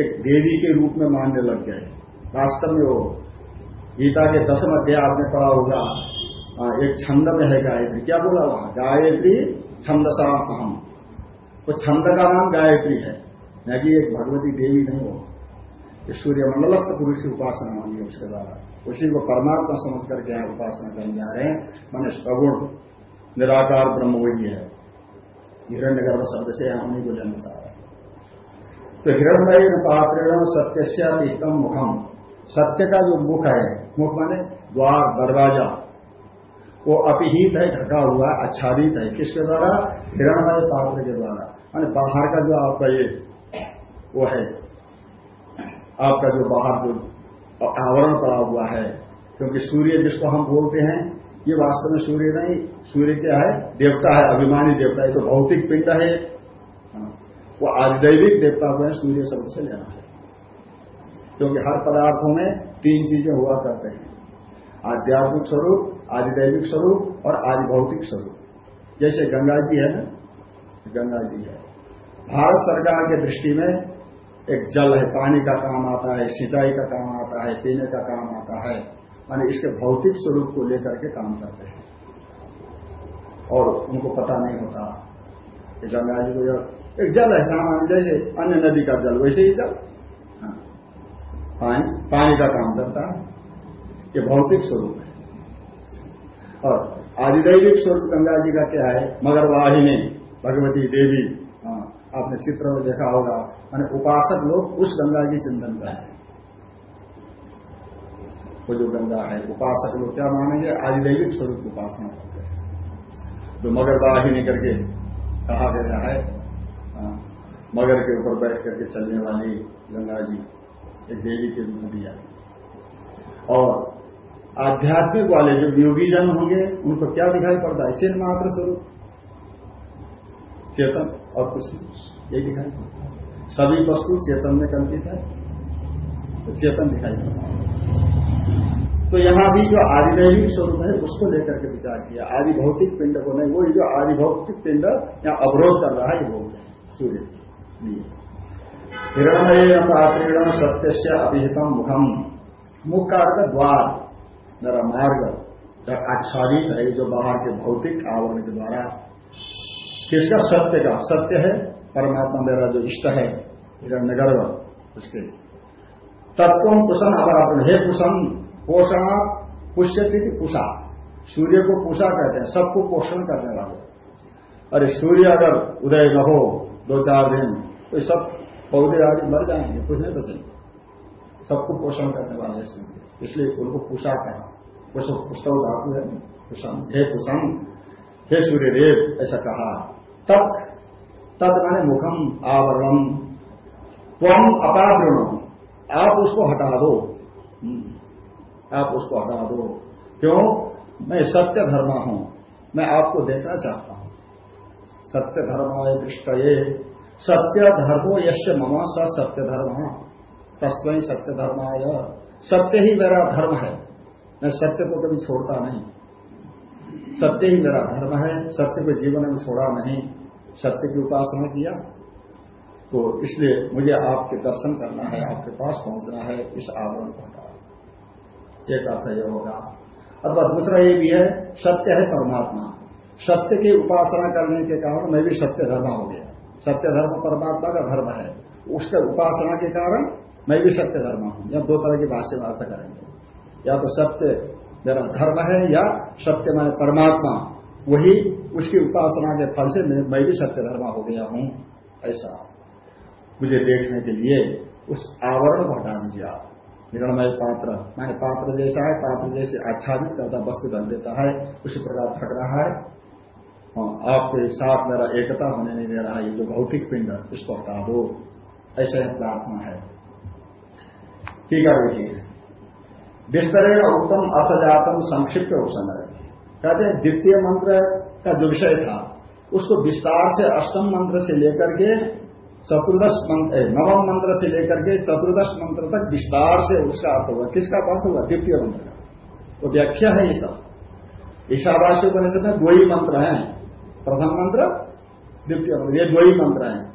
एक देवी के रूप में मानने लग गए। वास्तव में वो गीता के दसम अध्याय आपने पढ़ा होगा एक छंद में है गायत्री। क्या बोला वहाँ? गायत्री छंद अहम वो छंद का नाम गायत्री है। न कि एक भगवती देवी नहीं हो। ये सूर्य पुरुष की उपासना मानी है उसके द्वारा। उसी को परमात्मा समझ करके यहाँ उपासना करने जा रहे हैं। मैंने सगुण निराकार ब्रह्म वही है। हिरण्य गर्भ शब्द से यहाँ को लेना चाह रहे तो हिरणमय पात्रण सत्य से मुखम। सत्य का जो मुख है, मुख माने द्वार, दरवाज़ा। वो अपिहित है, ढका हुआ आच्छादित है। किसके द्वारा? हिरणमय पात्र के द्वारा। माने बाहर का जो आपका ये, वो है, आपका जो बाहर जो आवरण पड़ा हुआ है, क्योंकि सूर्य जिसको हम बोलते हैं ये वास्तव में सूर्य नहीं, सूर्य क्या है? देवता है, अभिमानी देवता है तो भौतिक पिंड है। वो आधिदैविक देवता को है, सूर्य शब्द से लेना है। क्योंकि हर पदार्थों में तीन चीज़ें हुआ करते हैं। आध्यात्मिक स्वरूप आदिदैविक स्वरूप और आदि भौतिक स्वरूप। जैसे गंगा जी है ना? गंगा जी है। भारत सरकार के दृष्टि में एक जल है, पानी का काम आता है, सिंचाई का काम आता है, पीने का काम आता है। माने इसके भौतिक स्वरूप को लेकर के काम करते हैं। और उनको पता नहीं होता। कि गंगा जी को एक जल है सामान्य जैसे अन्य नदी का जल वैसे ही जल। हाँ। पानी पानी का काम करता है। ये भौतिक स्वरूप है। और आदिदैविक स्वरूप गंगा जी का क्या है? मगर वाहिनी भगवती देवी। हाँ, आपने चित्र में देखा होगा। मैंने उपासक लोग उस गंगा की चिंतन करें वो जो गंगा है उपासक लोग क्या मानेंगे? आदिदैविक स्वरूप उपासना करते हैं। जो मगर वाहिनी करके कहा गया है हाँ, मगर के ऊपर बैठ करके चलने वाली गंगा जी एक देवी के रूप दिया और आध्यात्मिक वाले जो योगी जन होंगे उनको क्या दिखाई पड़ता है? चिन्ह मात्र स्वरूप। चेतन और कुछ ये दिखाई पड़ता है। सभी वस्तु चेतन में कल्पित है तो चेतन दिखाई पड़ता है। तो यहाँ भी जो आदिदैविक स्वरूप है, उसको लेकर के विचार किया। आदि भौतिक पिंड को नहीं, वो जो आदि भौतिक पिंड या अवरोध कर रहा है, ये बोलते हैं, सूर्य हिरणमय प्रीणन सत्य से अभिहितम मुखम। मुख का अर्थ द्वार, मेरा मार्ग। आच्छादित है जो बाहर के भौतिक आवरण के द्वारा। किसका? सत्य का। सत्य है, परमात्मा मेरा जो इष्ट है, हिरण्यगर्भ, उसके। तत्व कुशन अपराधन हे कुशन पोषणा पुष्य की पुषा। सूर्य को पूषा कहते हैं, सबको पोषण करने वाले। अरे सूर्य अगर उदय न हो, दो चार दिन तो सब पौधे आदि मर जाएँगे, कुछ नहीं बचेंगे। सबको पोषण करने वाले हैं सूर्य। इसलिए उनको पूषा कहा। पुस्तक धातु है कुशम हे कुशम हे सूर्यदेव, ऐसा कहा। तत् तत् माने मुखम आवरण त्वम अपावरण आप उसको हटा दो। आप उसको हटा दो। क्यों? मैं सत्य धर्म हूँ। मैं आपको देखना चाहता हूँ। सत्य धर्माय दृष्ट ये सत्य धर्मो यश ममा स सत्य धर्म। तस्वई सत्य धर्माय। सत्य ही मेरा धर्म है। मैं सत्य को कभी छोड़ता नहीं। सत्य ही मेरा धर्म है। सत्य को जीवन में छोड़ा नहीं। सत्य की उपासना किया। तो इसलिए मुझे आपके दर्शन करना है, आपके पास पहुँचना है, इस आवरण को हटा एक अर्थ यह होगा अथवा दूसरा ये भी है, सत्य है परमात्मा। सत्य की उपासना करने के कारण मैं भी सत्य धर्म हो गया। सत्य धर्म परमात्मा का धर्म है। उसके उपासना के कारण मैं भी सत्य धर्म हूँ। या दो तरह की भाष्य अर्थ करेंगे। या तो सत्य मेरा धर्म है या सत्य मैं परमात्मा। वही उसकी उपासना के फल से मैं भी सत्य धर्म हो गया हूँ। ऐसा। मुझे देखने के लिए उस आवरण को हटा दीजिए आप निर्णय पात्र मैंने पात्र जैसा है पात्र जैसे आच्छादित करता वस्तु बन देता है उसी प्रकार थक रहा है। हाँ, आपके साथ मेरा एकता होने नहीं दे रहा है ये जो भौतिक पिंड इसको हटा दो। ऐसा प्रार्थना है। ठीक है देखिए विस्तरेण उत्तम अर्थजातम संक्षिप्त उपसंग्रह कहते हैं द्वितीय मंत्र का जो विषय था उसको विस्तार से अष्टम मंत्र से लेकर के चतुर्दश मंत्र नवम मंत्र से लेकर के चतुर्दश मंत्र तक विस्तार से उसका अर्थ हुआ। किसका अर्थ हुआ? द्वितीय मंत्र। का तो व्याख्या है ये सब। ईशावासी उपनिषद में दो ही मंत्र हैं। प्रथम मंत्र, द्वितीय मंत्र। ये दो ही मंत्र हैं।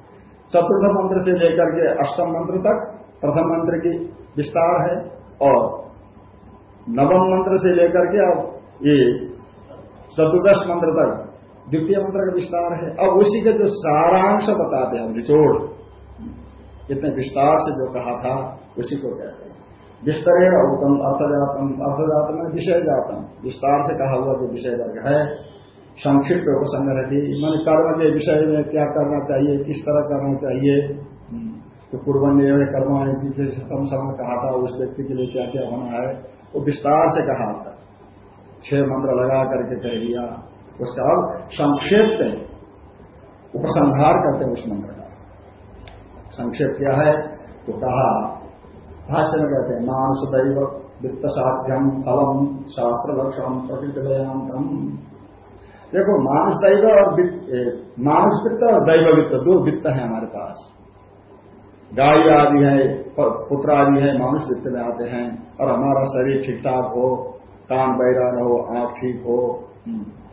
चतुर्थ मंत्र से लेकर के अष्टम मंत्र तक प्रथम मंत्र की विस्तार है। और नवम मंत्र से लेकर के अब ये चतुर्दश मंत्र तक द्वितीय मंत्र का विस्तार है। अब उसी के जो सारांश बताते हैं निचोड़ इतने विस्तार से जो कहा था, उसी को कहते हैं। विस्तरेण उत्तम अर्थजातम अर्थजातम में विषय जातम विस्तार से कहा हुआ जो विषय वर्ग है, संक्षिप्त उपसंग्रह थी मन कर्म के विषय में क्या करना चाहिए, किस तरह करना चाहिए। तो पूर्व कर्माणी जिसे कम समय कहा था, उस व्यक्ति के लिए क्या क्या होना है, वो विस्तार से कहा था। छह मंत्र लगा करके कह दिया। उसका संक्षेप उपसंहार करते हैं उस मंत्र का। संक्षेप क्या है? तो कहा, भाष्य में कहते हैं मानस दैव वित्त साध्यम फलम शास्त्र लक्षण प्रकृतिलयांतम देखो, मानस दैव और मानस वित्त और दैव वित्त, दो वित्त है हमारे पास। गाय आदि है पुत्र आदि है मानुष वित्त में आते हैं। और हमारा शरीर ठीक ठाक हो कान बैरा न हो, आँख ठीक हो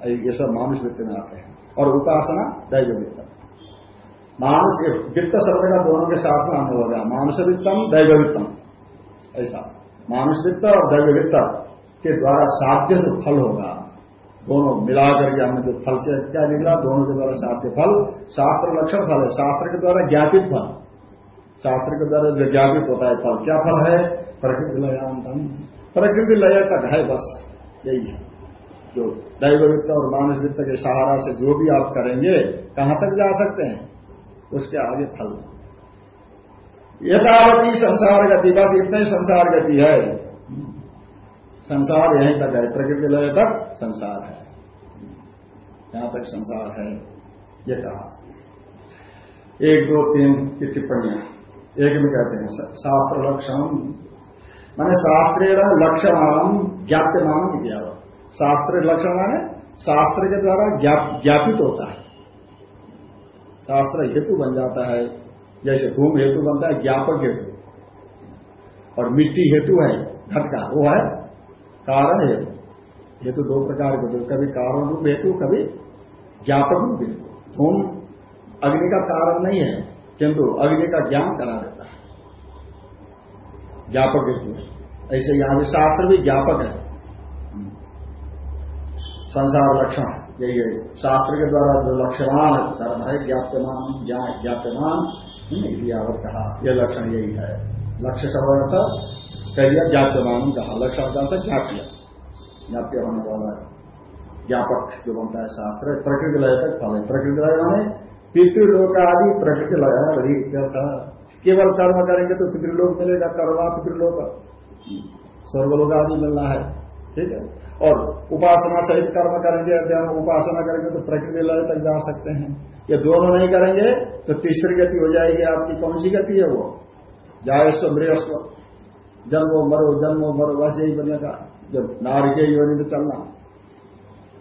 ये सब मानुष वित्त में आते हैं। और उपासना दैव वित्त मानुष वित्त शब्द का दोनों के साथ में आने होगा मानुष वित्तम दैव वित्तम ऐसा। मानुष वित्त और दैव वित्त के द्वारा साध्य जो फल होगा, दोनों मिलाकर के हमने जो फल के क्या निकला? दोनों के द्वारा साध्य फल। शास्त्र लक्षण फल है। शास्त्र के द्वारा ज्ञापित फल। शास्त्र के द्वारा जो ज्ञापित होता है, फल क्या फल है? प्रकृति लयांतम प्रकृति लय तक है बस। यही है। जो दैव वित्त और मानस वित्त के सहारा से जो भी आप करेंगे, कहाँ तक जा सकते हैं? उसके आगे फल। यथावती संसार गति, बस इतने संसार गति है। संसार यहीं तक है, प्रकृति लय तक संसार है। यहाँ तक संसार है, ये कहा। एक, दो, तीन की टिप्पणियाँ एक में कहते हैं शास्त्र लक्षण माने शास्त्रेण लक्षण ज्ञाप्यमान किया शास्त्र लक्षण माने शास्त्र के द्वारा ज्ञापित होता है। शास्त्र हेतु बन जाता है, जैसे धूम हेतु बनता है, ज्ञापक हेतु। और मिट्टी हेतु है, घटका, वो है कारण हेतु। हेतु दो प्रकार के कभी कारण रूप हेतु, कभी ज्ञापक रूप हेतु। धूम अग्नि का कारण नहीं है, किंतु अग्नि का ज्ञान करा देता है। ज्ञापक हेतु ऐसे यहाँ भी शास्त्र भी ज्ञापक है। संसार लक्षण, यही है। शास्त्र के द्वारा जो लक्ष्यमान कर्म है ज्ञाप्यमान ज्ञाप्यमान इतिहावत कहा। यह लक्षण यही है। लक्ष्य शब्द कह दिया ज्ञाप्यमान कहा। लक्ष्य शब्द ज्ञाप्य। ज्ञाप्य होने वाला ज्ञापक जो बनता है शास्त्र, प्रकृति लय तक फल है। प्रकृति लय माने पितृलोक आदि प्रकृति लय अधिक केवल कर्म करेंगे तो पितृलोक मिलेगा, कर्मा पितृलोक। स्वर्गलोक आदि मिलना है। ठीक है? और उपासना सहित कर्म करेंगे, अध्ययन, उपासना करेंगे तो प्रकृति लय तक जा सकते हैं। ये दोनों नहीं करेंगे तो तीसरी गति हो जाएगी आपकी। कौन सी गति है वो? जायस्व मृगस्व जन्मो मरो जन्मो मरो, बस यही बनेगा जब नारी के योनि में चलना,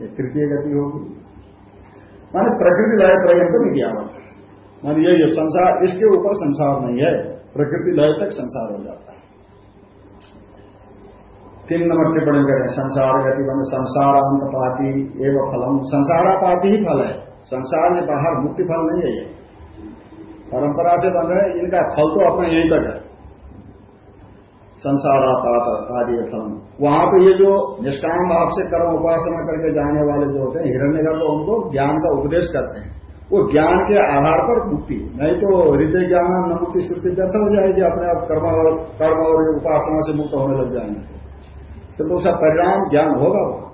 ये तृतीय गति होगी। माने प्रकृति लय पर्यंत नहीं किया माने ये संसार, इसके ऊपर संसार नहीं है। प्रकृति लय तक संसार हो जाता है। तीन नंबर टिप्पणी करें संसार गति बन संसारांत पाती एवं फलम। संसारापाती ही फल है। संसार में बाहर मुक्ति फल नहीं है ये। परंपरा से बन रहे इनका फल तो अपना यही तक है। संसारापात आदि फलम। वहाँ पे ये जो निष्काम भाव से कर्म उपासना करके जाने वाले जो होते हैं, हिरण्य तो उनको ज्ञान का उपदेश करते हैं। वो ज्ञान के आधार पर मुक्ति नहीं तो हृदय ज्ञान न मुक्ति स्मृति व्यर्थ हो जाएगी, अपने आप कर्म और कर्म और उपासना से मुक्त होने लग जाएँगे। तो, तो उसका परिणाम ज्ञान होगा वो।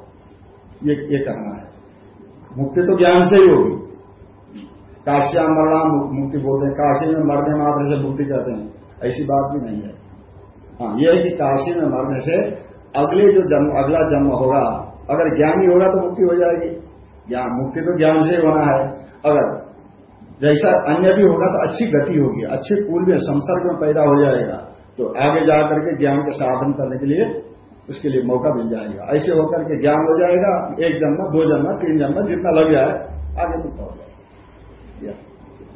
ये ये करना है। मुक्ति तो ज्ञान से ही होगी। काशिया मरना मुक्ति बोलते हैं। काशी में मरने मात्र से मुक्ति कहते हैं। ऐसी बात भी नहीं है। हाँ यह है कि काशी में मरने से अगले जो जन्म अगला जन्म होगा अगर ज्ञानी होगा तो मुक्ति हो जाएगी। ज्ञान मुक्ति तो ज्ञान से ही होना है। अगर जैसा अन्य भी होगा तो अच्छी गति होगी। अच्छे कुल में संसर्ग में पैदा हो जाएगा। तो आगे जाकर के ज्ञान के साधन करने के लिए उसके लिए मौका मिल जाएगा। ऐसे होकर के ज्ञान हो जाएगा, एक जन्म, दो जन्म, तीन जन्म, जितना लग जाए, आगे मुक्त हो जाएगा।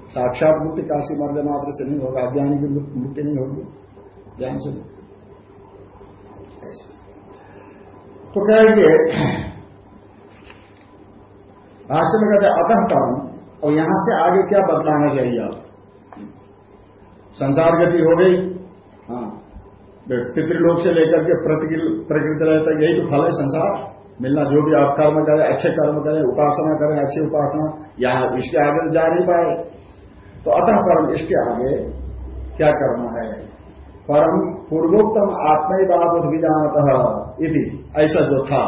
साक्षात मुक्ति काशी मरने मात्र से नहीं होगा, अज्ञानी की मुक्ति नहीं होगी। ज्ञान से मुक्ति। तो कहेंगे भाष्य में कहते अतः कर्म और यहाँ से आगे क्या बदलाना चाहिए आप? संसार गति हो गई पितृलोक से लेकर के प्रकृति तक यही तो फल है संसार। मिलना जो भी आप कर्म करें, अच्छे कर्म करें, उपासना करें, अच्छी उपासना यहाँ इसके आगे तो जा नहीं पाए। तो अतः कर्म इसके आगे क्या करना है? परम पूर्वोत्तम आत्मैवाबुद विजानत यदि ऐसा जो था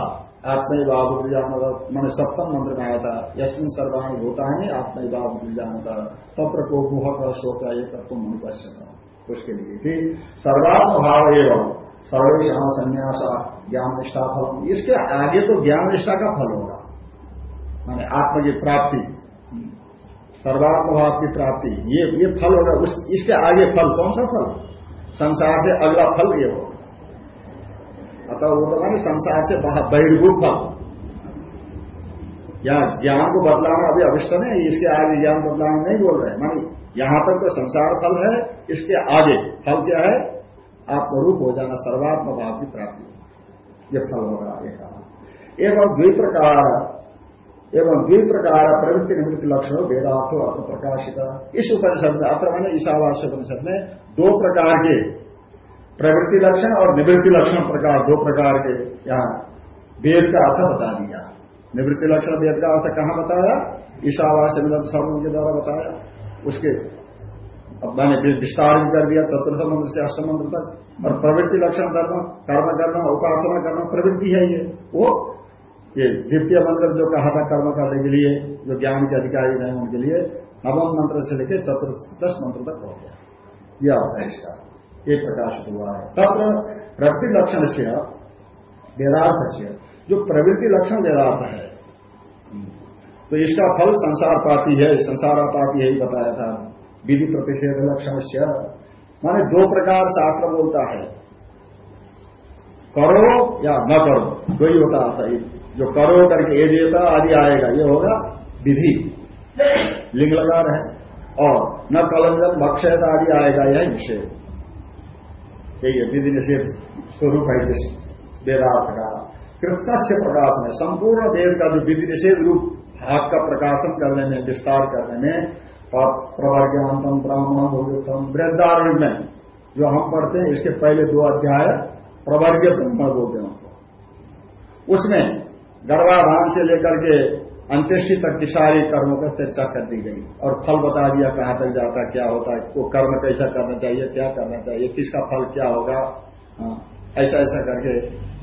आत्मैवाबुद विजानत मैंने सप्तम मंत्र में आया था यशमिन सर्वाणी होता है आत्मैवाबुद विजानत तत्र को गुह शोक ये तुम अनुपस्थ उसके लिए। सर्वात्म भाव एवं सर्वेश संन्यास ज्ञान निष्ठा फल इसके आगे तो ज्ञान निष्ठा का फल होगा। माने आत्म की प्राप्ति। सर्वात्म भाव की प्राप्ति। ये ये फल होगा। उस, इसके आगे फल कौन सा फल? संसार से अगला फल ये होगा। अतः वो तो मानी संसार से बहिर्भूत फल। या ज्ञान को बदलाना अभी अभिष्ट नहीं, इसके आगे ज्ञान बदलाना नहीं बोल रहे मानी यहाँ पर तो संसार फल है, इसके आगे फल क्या है? आत्मरूप हो जाना, सर्वात्म भाव की प्राप्ति। ये फल होगा आगे एवं द्वि प्रकार एवं द्वि प्रकार प्रवृत्ति निवृत्ति लक्षण, वेदार्थो अर्थ प्रकाशित। इस उपनिषद में, अत्र मैंने ईशावास्य उपनिषद में दो प्रकार के प्रवृत्ति लक्षण और निवृत्ति लक्षण प्रकार, दो प्रकार के यहाँ वेद का अर्थ बता दिया। निवृत्ति लक्षण, वेद का अर्थ कहाँ बताया? ईशावास्य मिलन सर्वों के द्वारा बताया। उसके मैंने विस्तार भी कर दिया, चतुर्थ मंत्र से अष्टम मंत्र तक, और प्रवृत्ति लक्षण धर्म कर्म करना, उपासना करना, प्रवृत्ति है ये। वो, ये द्वितीय मंत्र जो कहा था कर्म करने के लिए, जो ज्ञान के अधिकारी रहे उनके लिए, नवम मंत्र से लेकर चतुर्दश मंत्र तक हो गया। यह होता है इसका। ये प्रकाशित हुआ है। तब प्रवृत्ति लक्षण से, वेदार्थ से, जो प्रवृत्ति लक्षण वेदार्थ है तो इसका फल संसार पाती है संसार पाती है ही बताया था। विधि प्रतिषेध लक्षण से माने दो प्रकार शास्त्र बोलता है। करो या न करो, दो ही होता आता है। जो करो करके ये देता आदि आएगा, ये होगा विधि। लिंग लगा रहे और न कलंजन भक्षयता आदि आएगा, यह निषेध। यही है, विधि निषेध स्वरूप है वेदार्थ का। कृष्ण प्रकाश में संपूर्ण वेद का जो विधि निषेध रूप भाग का प्रकाशन करने में विस्तार करने में और प्रवर्ज्ञानतम ब्राह्मण भोगतम वृद्धारण में जो हम पढ़ते हैं इसके पहले दो अध्याय प्रवर्ग ब्रह्म बोलते हैं उसमें गर्भाधान से लेकर के अंत्येष्टि तक की सारी कर्मों का चर्चा कर दी गई। और फल बता दिया कहाँ तक जाता क्या होता है वो कर्म कैसा करना चाहिए क्या करना चाहिए किसका फल क्या होगा। हाँ, ऐसा ऐसा करके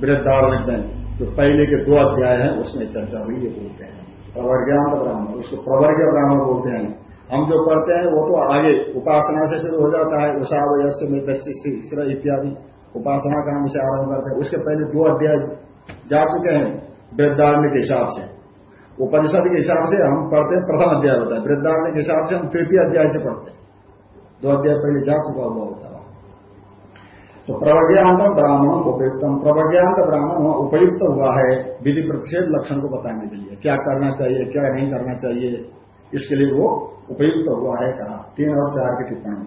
वृद्धारण में जो पहले के दो अध्याय हैं उसमें चर्चा हुई ये बोलते हैं। प्रवर्ग्यांत ब्राह्मण उसको प्रवर्ग ब्राह्मण बोलते हैं। हम जो पढ़ते हैं, वो तो आगे उपासना से शुरू हो जाता है उषा वयस्य में इत्यादि उपासना का से आरंभ करते हैं। उसके पहले दो अध्याय जा चुके हैं, वृद्धारण्य के हिसाब से। उपनिषद के हिसाब से हम पढ़ते हैं, प्रथम अध्याय होता है। वृद्धारण्य के हिसाब से हम तृतीय अध्याय से पढ़ते हैं। दो अध्याय पहले जा चुका हुआ होता है। तो प्रवज्ञांत ब्राह्मण उपयुक्तम प्रवज्ञांत ब्राह्मण उपयुक्त हुआ है विधि प्रतिषेध लक्षण को बताने के लिए। क्या करना चाहिए, क्या नहीं करना चाहिए, इसके लिए वो उपयुक्त हुआ है कहा। तीन और चार की टिप्पणी।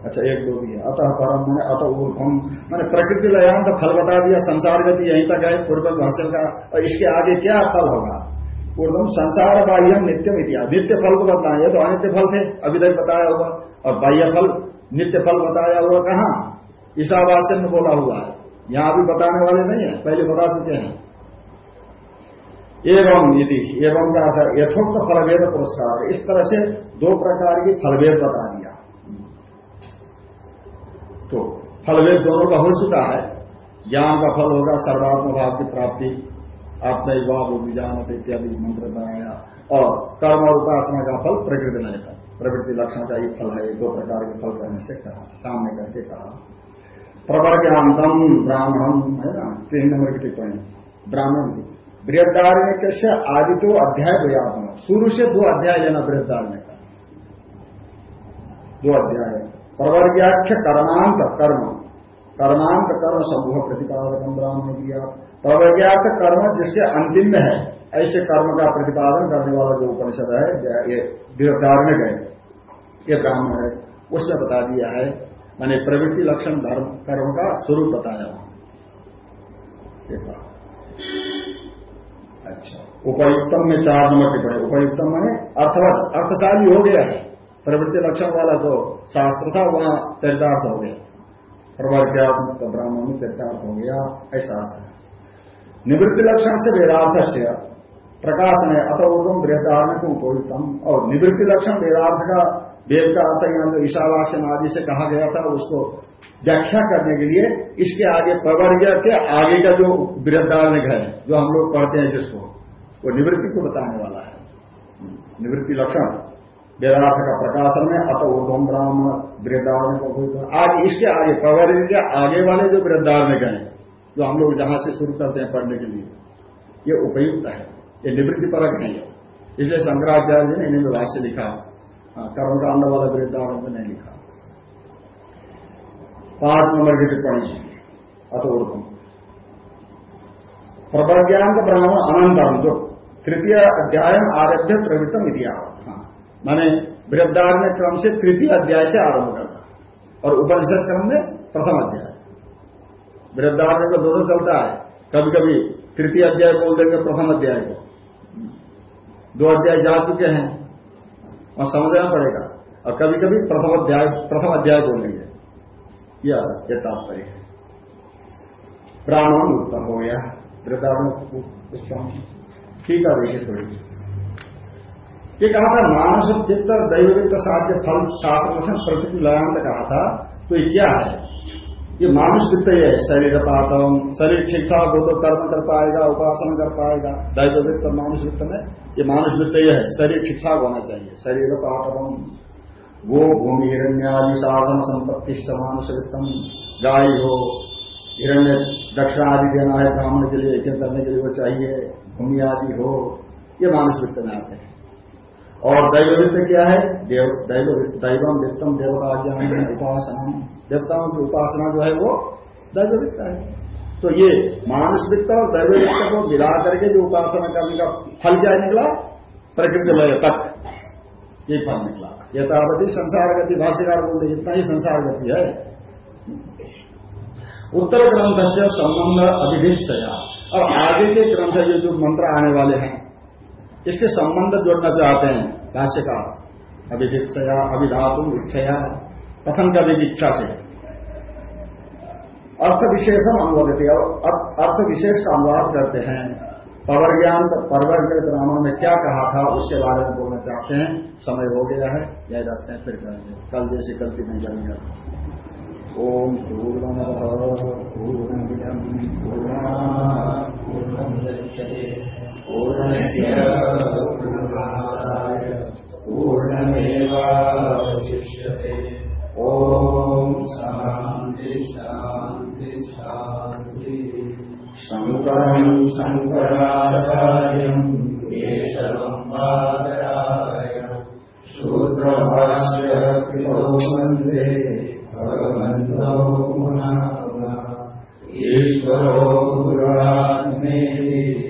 अच्छा एक दो भी है। अतः परम मैंने अतः ऊर्धम मैंने प्रकृति लयान तो फल बता दिया, संसार गति यहीं तक है, पूर्व भाषण का। और इसके आगे क्या फल होगा? ऊर्धम संसार बाह्य नित्यम इतिहास नित्य फल को बताया ये तो अनित्य फल थे, अभी तक बताया होगा। और बाह्य फल नित्य फल बताया हुआ कहा? ईशावास्य में बोला हुआ है। यहाँ भी बताने वाले नहीं है, पहले बता चुके हैं। एवं यदि एवं का अर्थ यथोक्त फलभेद पुरस्कार। इस तरह से दो प्रकार की फलभेद बता दिया। तो फलभेद दोनों का हो चुका है। ज्ञान का फल होगा, सर्वात्म भाव की प्राप्ति आत्मयुवाब विजान इत्यादि मंत्र बनाया। और कर्म और उपासना का फल प्रकृति नहीं था प्रवृत्ति लक्षण का ये फल है, दो प्रकार के फल करने से कहा सामने करके कहा। प्रवर्गांतम ब्राह्मण है ना, तीन नंबर की टिप्पणी। ब्राह्मण बृहदारण्य से आदि तो अध्याय व्यापन शुरू से दो अध्याय लेना बृहदारण्य का। दो अध्याय प्रवर्ग्याख्य कर्मांत कर्म। कर्मांत कर्म समूह प्रतिपादक ब्राह्मण दिया प्रवर्ग्यार्थ कर्म जिसके अंतिम में है। ऐसे कर्म का प्रतिपादन करने वाला जो उपनिषद है ये बृहदारण्य है ये ब्राह्मण है, उसने बता दिया है, मैंने प्रवृत्ति लक्षण धर्म, कर्म का स्वरूप बताया अच्छा। उपयुक्तम में चार नंबर टिप्पणी उपयुक्तम मैंने अर्थवत, अर्थशाली हो गया है। प्रवृत्ति लक्षण वाला जो शास्त्र था, वहाँ चरितार्थ हो गया। प्रवर्ग्यात्मक ब्राह्मण में चरितार्थ हो गया, ऐसा निवृत्ति लक्षण से वेदार्थ से प्रकाशन है अत उदम वेदार्थ को उपयुक्तम और निवृत्ति लक्षण वेदार्थ का वेद का अर्थ यहाँ ईशावासन आदि से कहा गया था, उसको व्याख्या करने के लिए इसके आगे प्रवर्ग के आगे का जो वृद्धारण है, जो हम लोग पढ़ते हैं जिसको, वो निवृत्ति को बताने वाला है। निवृत्ति लक्षण वेदार्थ का प्रकाशन में अत ऊर्धम ब्राह्मण को आज इसके आगे, प्रवर्ग के आगे वाले जो वृद्धारण गए जो हम लोग जहाँ से शुरू करते हैं पढ़ने के लिए, ये उपयुक्त है। ये निवृत्ति परक नहीं है। इसलिए शंकराचार्य जी ने इन्हें भाष्य लिखा। हाँ, कर्मकांड वाला वृद्धारण में नहीं लिखा। पाँच नंबर की टिप्पणी। अतोर्धम प्रज्ञान का ब्राह्मण अनंतरम जो तृतीय अध्याय आरभ्य प्रवृत्तम इतिहास हाँ माने वृद्धार में क्रम से तृतीय अध्याय से आरंभ करना। और उपनिषद क्रम में प्रथम अध्याय। वृद्धार में तो दोनों चलता है। कभी कभी तृतीय अध्याय बोल देंगे प्रथम अध्याय को। दो अध्याय जा चुके हैं, और समझना पड़ेगा। और कभी कभी प्रथम अध्याय प्रथम अध्याय बोलेंगे यह ये तात्पर्य है। ब्राह्मण उत्तम हो गया। वृद्धारण ठीक है, देखिए थोड़ी। ये कहा था, मानस चित्त दैववित्त साध्य फल शास्त्र प्रतिलयांत कहा था तो ये क्या है? ये मानुष वित्त है? शरीर पातम, शरीर ठीक ठाक हो तो कर्म कर पाएगा, उपासना कर पाएगा। दैव वित्त मानुष वित्त में ये मानुष वित्त ही? है शरीर ठीक ठाक होना चाहिए। शरीर पातम। वो भूमि हिरण्यादि साधन संपत्ति मानुष वित्तम। गाय हो, हिरण्य दक्षिणा आदि देना है ब्राह्मण के लिए यज्ञ करने के लिए वो चाहिए। भूमि आदि हो, ये मानुष वित्त में आते हैं। और दैव वित्त क्या है? देव दैवम वित्तम देवता ज्ञान उपासना। देवताओं की उपासना जो है वो दैव वित्त है। तो ये मानस वित्त और दैव वित्त को मिला करके जो उपासना करने का फल क्या निकला? प्रकृति लय तक। ये फल निकला। यथावधि संसार गति भाष्यकार बोलते इतना ही संसार गति है। उत्तर ग्रंथ से संबंध अभिधित और आगे के ग्रंथ ये जो मंत्र आने वाले हैं इसके संबंध जोड़ना चाहते हैं। भाष्य का अभिधित सया अभिधातु इच्छया कथन का इच्छा से। अर्थ विशेषम अनुवादित अर्थ विशेष का अनुवाद करते हैं। पवर ज्ञान परवर के ब्राह्मण ने क्या कहा था, उसके बारे में बोलना चाहते हैं। समय हो गया है, यह रखते हैं फिर करेंगे। कल जैसी गलती नहीं करेंगे ओम पूर्णमद पूर्णमिदम् पूर्णमुदच्यते पूर्णस्य पूर्णमेवावशिष्यते। ॐ शान्ति शान्ति शान्ति। शङ्करम् शङ्कराचार्यम् केशवम् बादराय शूद्रभाष्य वंदे भगवन्तो ईश्वरो गुरुरात्मेति